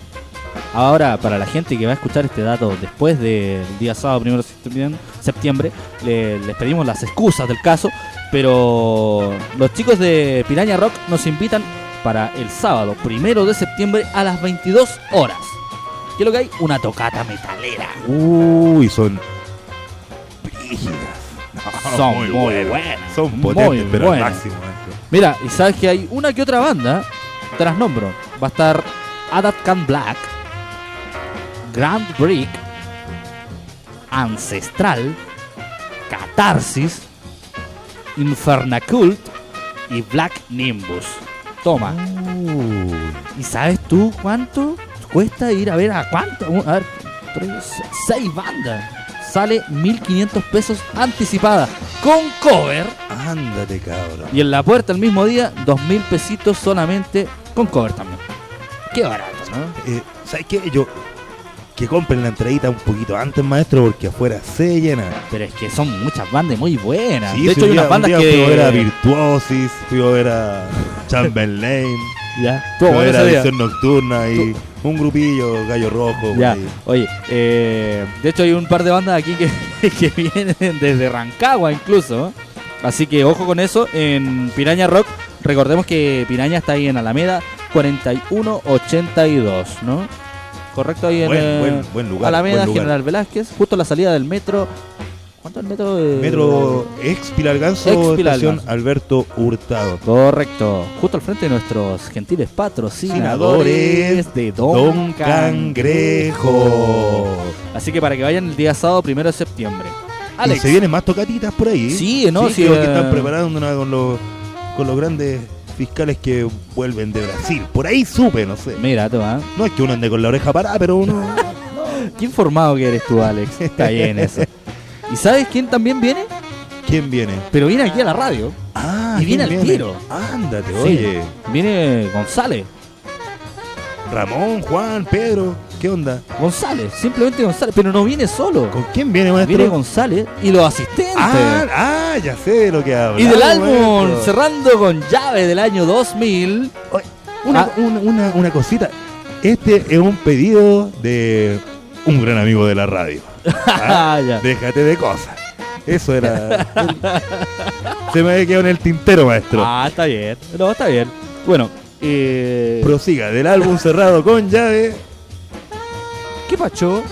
Ahora, para la gente que va a escuchar este dato después del día sábado primero de septiembre, septiembre, le- les pedimos las excusas del caso. Pero los chicos de Piraña Rock nos invitan para el sábado primero de septiembre a las 22 horas. ¿Qué es lo que hay? Una tocata metalera. Uy, son. Brígidas. No, Son muy buenas. Son Muy potentes, pero al buenas. máximo, maestro. Mira, y sabes que hay una que otra banda, te las nombro. Va a estar Adat Can Black, Grand Brick, Ancestral, Catarsis, Infernacult y Black Nimbus. Toma. ¿Y sabes tú cuánto cuesta ir a ver a cuánto? A ver, tres, seis bandas. Sale 1500 pesos anticipada con cover. Ándate, cabrón. Y en la puerta el mismo día, 2000 pesitos solamente con cover también. Qué barato, ¿no? Eh, ¿Sabes qué? Yo. Que compren la entradita un poquito antes, maestro, porque afuera se llena. Pero es que son muchas bandas muy buenas. Sí, de hecho, hay unas bandas un día que. Fui a ver a Virtuosis, fui a ver a Chamberlain. Ya, Fui a ver a. Visión Nocturna y un grupillo, Gallo Rojo. Ya, oye, eh, de hecho hay un par de bandas aquí que, que vienen desde Rancagua incluso. Así que ojo con eso, en Piraña Rock, recordemos que Piraña está ahí en Alameda 4182, ¿no? Correcto ahí en Buen- eh, buen- buen lugar, Alameda lugar. General Velázquez, justo a la salida del metro. ¿Cuánto es el metro? de- Metro ex Ex Pilar estación Ganso. Alberto Hurtado. Correcto, justo al frente de nuestros gentiles patrocinadores de Don, Don Cangrejo. Así que para que vayan el día sábado primero de septiembre. Y se vienen más tocatitas por ahí. Sí, ¿no? Sí, creo que eh. están preparando una con los, con los grandes fiscales que vuelven de Brasil. Por ahí supe, no sé. Mira, te va. No es que uno ande con la oreja parada, pero uno. Qué informado que eres tú, Alex. Está bien eso. ¿Y sabes quién también viene? ¿Quién viene? Pero viene aquí a la radio. Ah, y viene al tiro. Ándate, Sí. oye. Viene González. Ramón, Juan, Pedro, ¿qué onda? González, simplemente González. Pero no viene solo. ¿Con quién viene, maestro? Viene González y los asistentes. Ah, ah, ya sé de lo que habla. y del álbum, cerrando con llave del año 2000. Una, Ah. una, una, una cosita. Este es un pedido de un gran amigo de la radio. Ah, ya. Déjate de cosas. Eso era. Se me había quedado en el tintero, maestro. Ah, está bien. No, está bien. Bueno, eh, Prosiga, del álbum cerrado con llave. ¿qué pacho?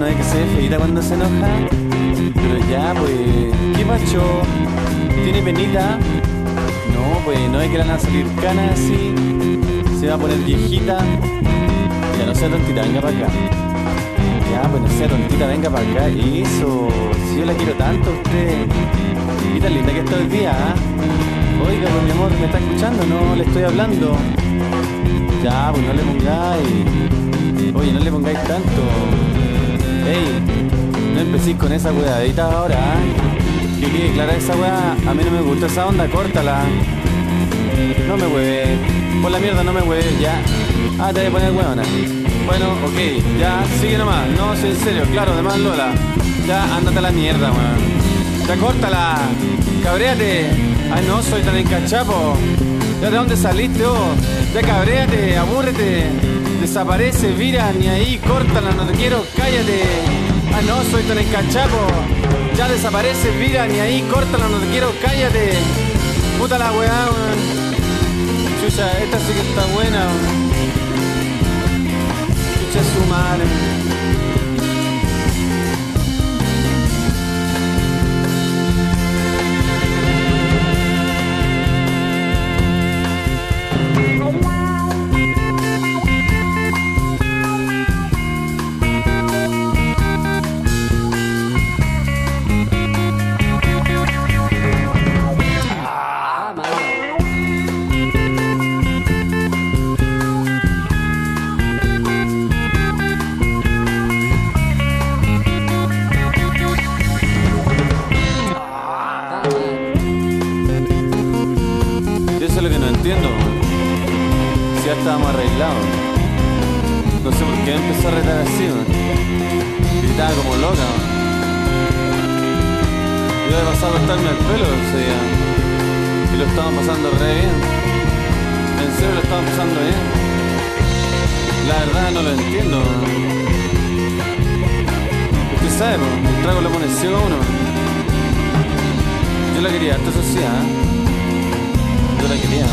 No es que se ve feita cuando se enoja. Pero ya, pues, ¿qué pacho? ¿Tiene penita? No, pues, no es que le van a salir canas así. Se va a poner viejita. Ya no sea tontita, venga para acá. Ya, pues no sea tontita, venga para acá. Eso, si yo la quiero tanto a usted. Y tan linda que está hoy día, ¿ah? Oiga, pues mi amor, ¿me está escuchando? No, le estoy hablando. Ya, pues no le pongáis. Oye, no le pongáis tanto. Ey, no empecéis con esa weadita ahora, ¿ah? Que quede clara esa weá, a mí no me gusta esa onda, córtala. No me hueve, por la mierda no me hueve, ya. Ah, te voy a poner huevona. Bueno, ok, ya, sigue nomás. No, sí, en serio, claro, además Lola. Ya, ándate a la mierda, weón. Ya, córtala. Cabréate. Ay, no, soy tan encachapo. ¿Ya de dónde saliste vos? Ya cabréate, abúrrete. Desaparece, vira, ni ahí, córtala, no te quiero, cállate. Ah, no, soy tan encachapo. Ya desaparece, vira, ni ahí, córtala, no te quiero, cállate. Puta la weá, weón. Chucha, esta sí que está buena, weón. Chucha su madre. Yo la quería, esto eso sí, ¿ah? Yo la quería.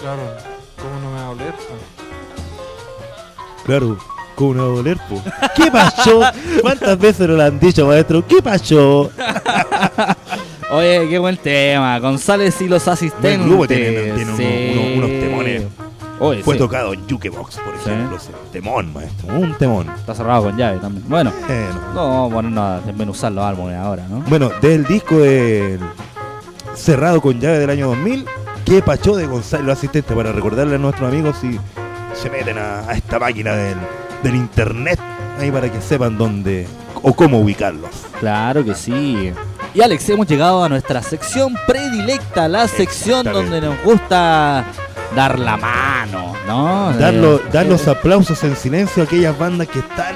Claro, ¿cómo no me va a oler? Claro, ¿cómo no va a doler, po? ¿Qué pasó? ¿Cuántas veces nos lo han dicho, maestro? ¿Qué pasó? Oye, qué buen tema. González y los asistentes. Buen grupo tiene, tiene uno- Sí. uno- unos temones. Oye, Fue sí. tocado en Jukebox, por ejemplo. Temón, maestro. Un temón. Está cerrado con llave también. Bueno, Eh, no vamos a ponernos a desmenuzar los álbumes ahora, ¿no? Bueno, del disco del cerrado con llave del año 2000, ¿qué pachó de Gonzalo los asistentes? Para recordarle a nuestros amigos si se meten a, a esta máquina del, del internet, ahí para que sepan dónde o cómo ubicarlos. Claro que sí. Y Alex, hemos llegado a nuestra sección predilecta, la sección donde nos gusta dar la mano, ¿no? Dar, lo- Eh, dar los eh, aplausos en silencio a aquellas bandas que están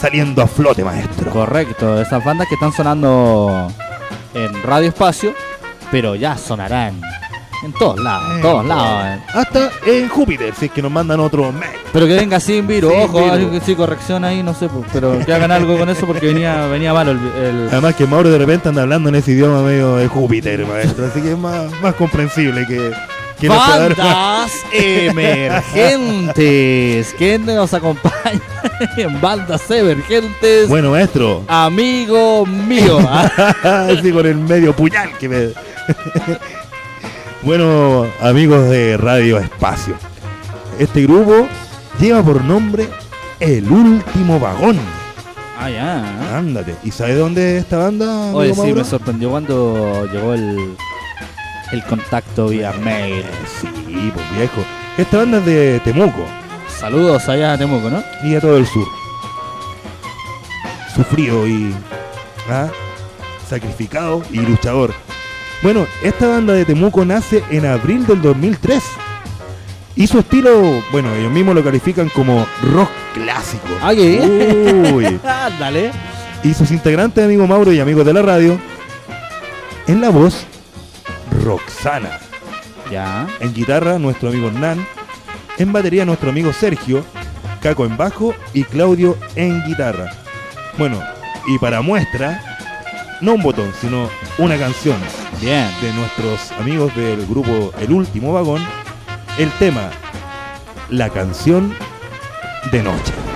saliendo a flote, maestro. Correcto, esas bandas que están sonando en Radio Espacio, pero ya sonarán en todos lados, en todos lados. eh. Hasta en Júpiter, si es que nos mandan otro mail. Pero que venga sin virus, Sin ojo, virus. sí, corrección ahí, no sé, pues, pero que hagan algo con eso porque venía, venía malo el, el- Además que Mauro de repente anda hablando en ese idioma medio de Júpiter, maestro. Así que es más, más comprensible que, Bandas emergentes. ¿Quién nos acompaña en bandas emergentes? Bueno, maestro. Amigo mío. Así con el medio puñal que me. bueno, amigos de Radio Espacio. Este grupo lleva por nombre El Último Vagón. Ah, ya. Ándate. ¿Y sabe de dónde es esta banda? Oye, sí, Mauro? me sorprendió cuando llegó el, el contacto vía mail. Sí, pues viejo. Esta banda es de Temuco. Saludos allá a Temuco, ¿no? Y a todo el sur. Sufrido y ¿ah? sacrificado y luchador. Bueno, esta banda de Temuco nace en abril del 2003. Y su estilo, bueno, ellos mismos lo califican como rock clásico. Ah, ¿qué? Uy. Dale. Y sus integrantes, amigo Mauro y amigos de la radio, en la voz, Roxana. Ya. En guitarra, nuestro amigo Hernán. En batería, nuestro amigo Sergio. Caco en bajo y Claudio en guitarra. Bueno, y para muestra, no un botón, sino una canción. Bien. De nuestros amigos del grupo El Último Vagón. El tema, la canción de noche.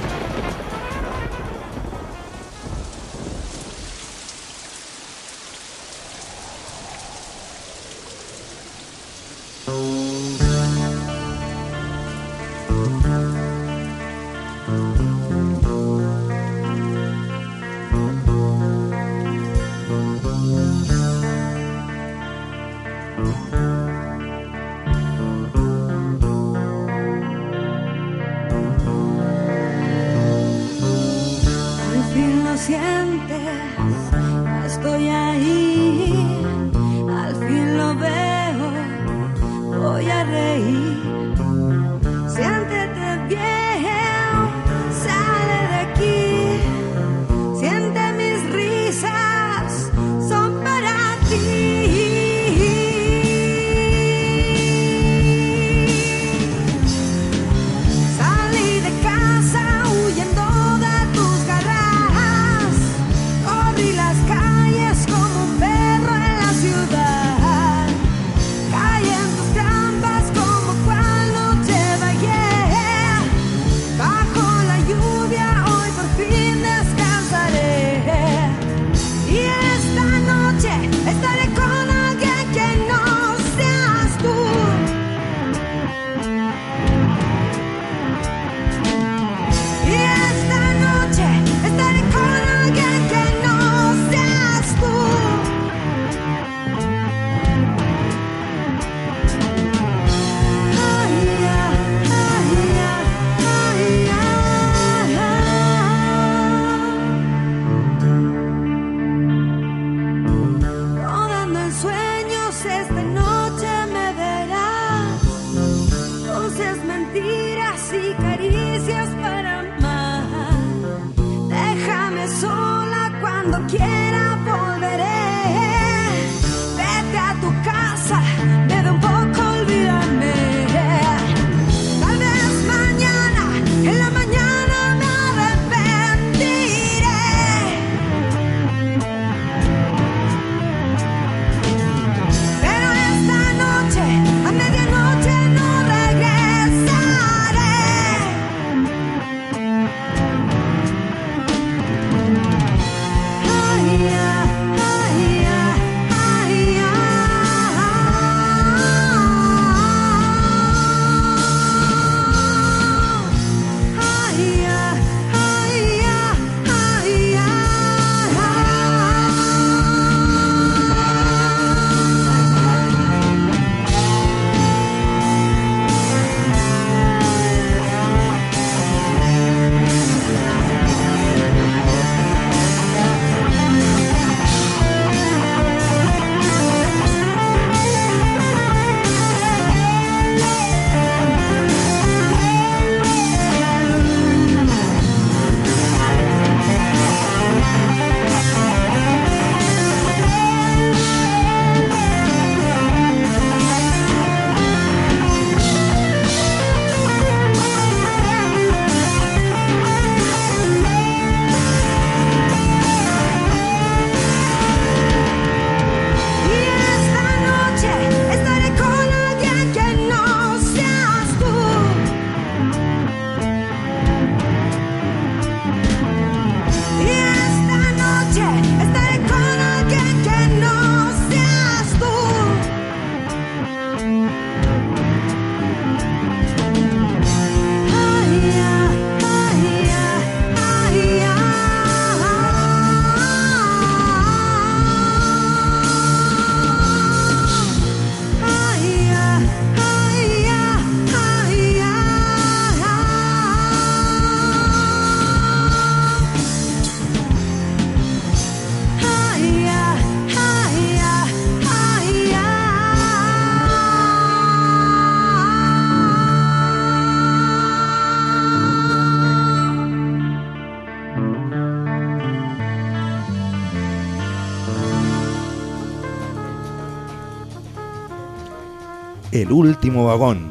El último vagón.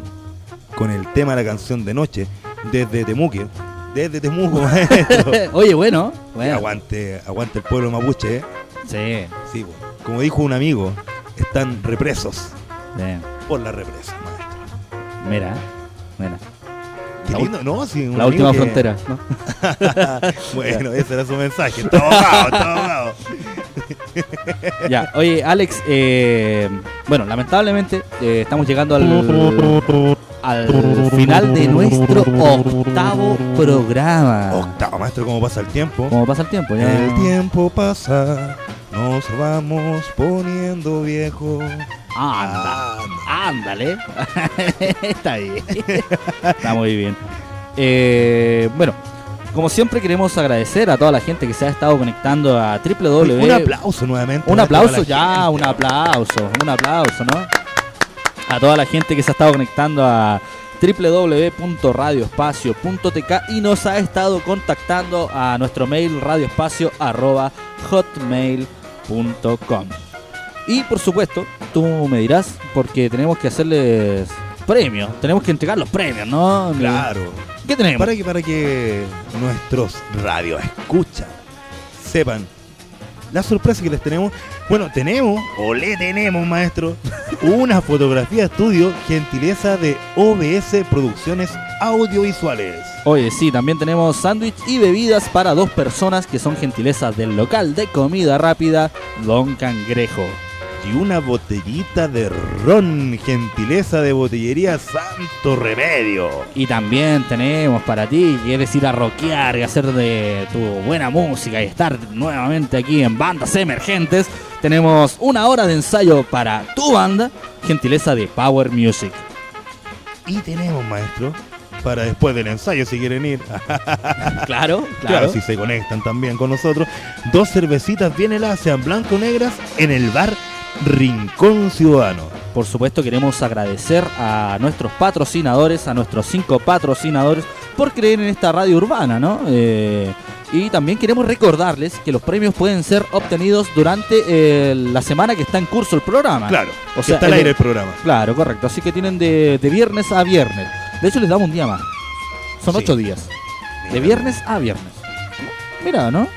Con el tema de la canción de noche. Desde Temuque. Desde Temuco, maestro. Oye, bueno, bueno. Aguante, aguante el pueblo mapuche, ¿eh? Sí. Sí, po. como dijo un amigo, están represos. Bien. Por la represa, maestro. Mira, mira. Qué La lindo, ¿no? Sí, la última que- frontera, ¿no? bueno, ese era su mensaje. Todo todo. Ya, oye, Alex, eh, bueno, lamentablemente eh, estamos llegando al, al final de nuestro octavo programa. Octavo, maestro, ¿cómo pasa el tiempo? ¿Cómo pasa el tiempo? Ya- El tiempo pasa, nos vamos poniendo viejos. Anda, ándale. Está bien. Está muy bien. Eh, bueno, como siempre queremos agradecer a toda la gente que se ha estado conectando a www. Un aplauso nuevamente. Un aplauso la ya, gente. un aplauso, un aplauso, ¿no? A toda la gente que se ha estado conectando a www.radioespacio.tk y nos ha estado contactando a nuestro mail radioespacio@hotmail.com. Y por supuesto, tú me dirás porque tenemos que hacerles premios, tenemos que entregar los premios, ¿no? Claro. ¿Qué tenemos? Para que, para que nuestros radio escuchan sepan la sorpresa que les tenemos. Bueno, tenemos, o le tenemos, maestro, una fotografía estudio gentileza de OBS Producciones Audiovisuales. Oye, sí, también tenemos sándwich y bebidas para dos personas que son gentilezas del local de comida rápida Don Cangrejo. Y una botellita de ron, gentileza de botillería Santo Remedio. Y también tenemos para ti, quieres ir a rockear y hacer de tu buena música y estar nuevamente aquí en bandas emergentes, tenemos una hora de ensayo para tu banda, gentileza de Power Music. Y tenemos, maestro, para después del ensayo, si quieren ir. Claro, Claro, claro. si se conectan también con nosotros. Dos cervecitas bien heladas, sean blanco negras, en el bar Rincón Ciudadano. Por supuesto queremos agradecer a nuestros patrocinadores, a nuestros cinco patrocinadores, por creer en esta radio urbana, ¿no? Eh, y también queremos recordarles que los premios pueden ser obtenidos durante eh, la semana que está en curso el programa. Claro, que está al aire el programa. Claro, correcto. Así que tienen de, de viernes a viernes. De hecho, les damos un día más. Son Sí. ocho días. De viernes a viernes. Mira, ¿no?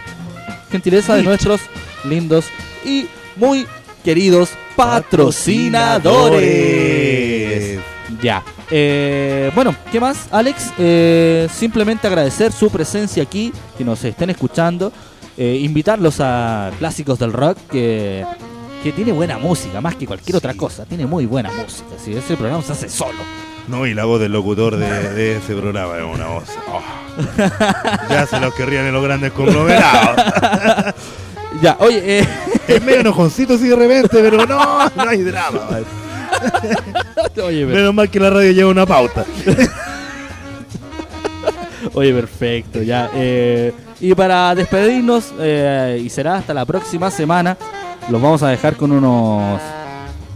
Gentileza de nuestros lindos y muy queridos patrocinadores. Ya. Eh, bueno, ¿qué más, Alex? Eh, simplemente agradecer su presencia aquí, que nos estén escuchando. eh, invitarlos a Clásicos del Rock, que, que tiene buena música, más que cualquier otra cosa. Tiene muy buena música. Si ese programa se hace solo. No, y la voz del locutor de, de ese programa es una voz. oh. Ya se los querrían en los grandes conglomerados. ya, oye, eh. Es medio enojoncito sí de repente, pero no, no hay drama. Oye, Menos mal que la radio lleva una pauta. Oye, perfecto, ya. eh, y para despedirnos, eh, y será hasta la próxima semana, los vamos a dejar con unos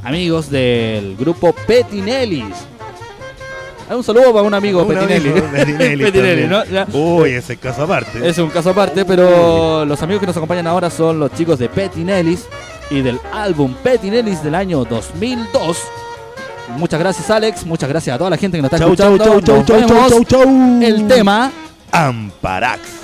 amigos del grupo Petinellis. Ah, Un saludo para un amigo Un Petinelli. amigo Petinelli Petinelli. ¿no? Uy, ese es caso aparte. Es un caso aparte, pero los amigos que nos acompañan ahora son los chicos de Petinellis y del álbum Petinellis del año 2002. Muchas gracias Alex, muchas gracias a toda la gente que nos está Chau, chau, escuchando. chau, chau, Nos chau, chau, chau, chau. El tema Amparax.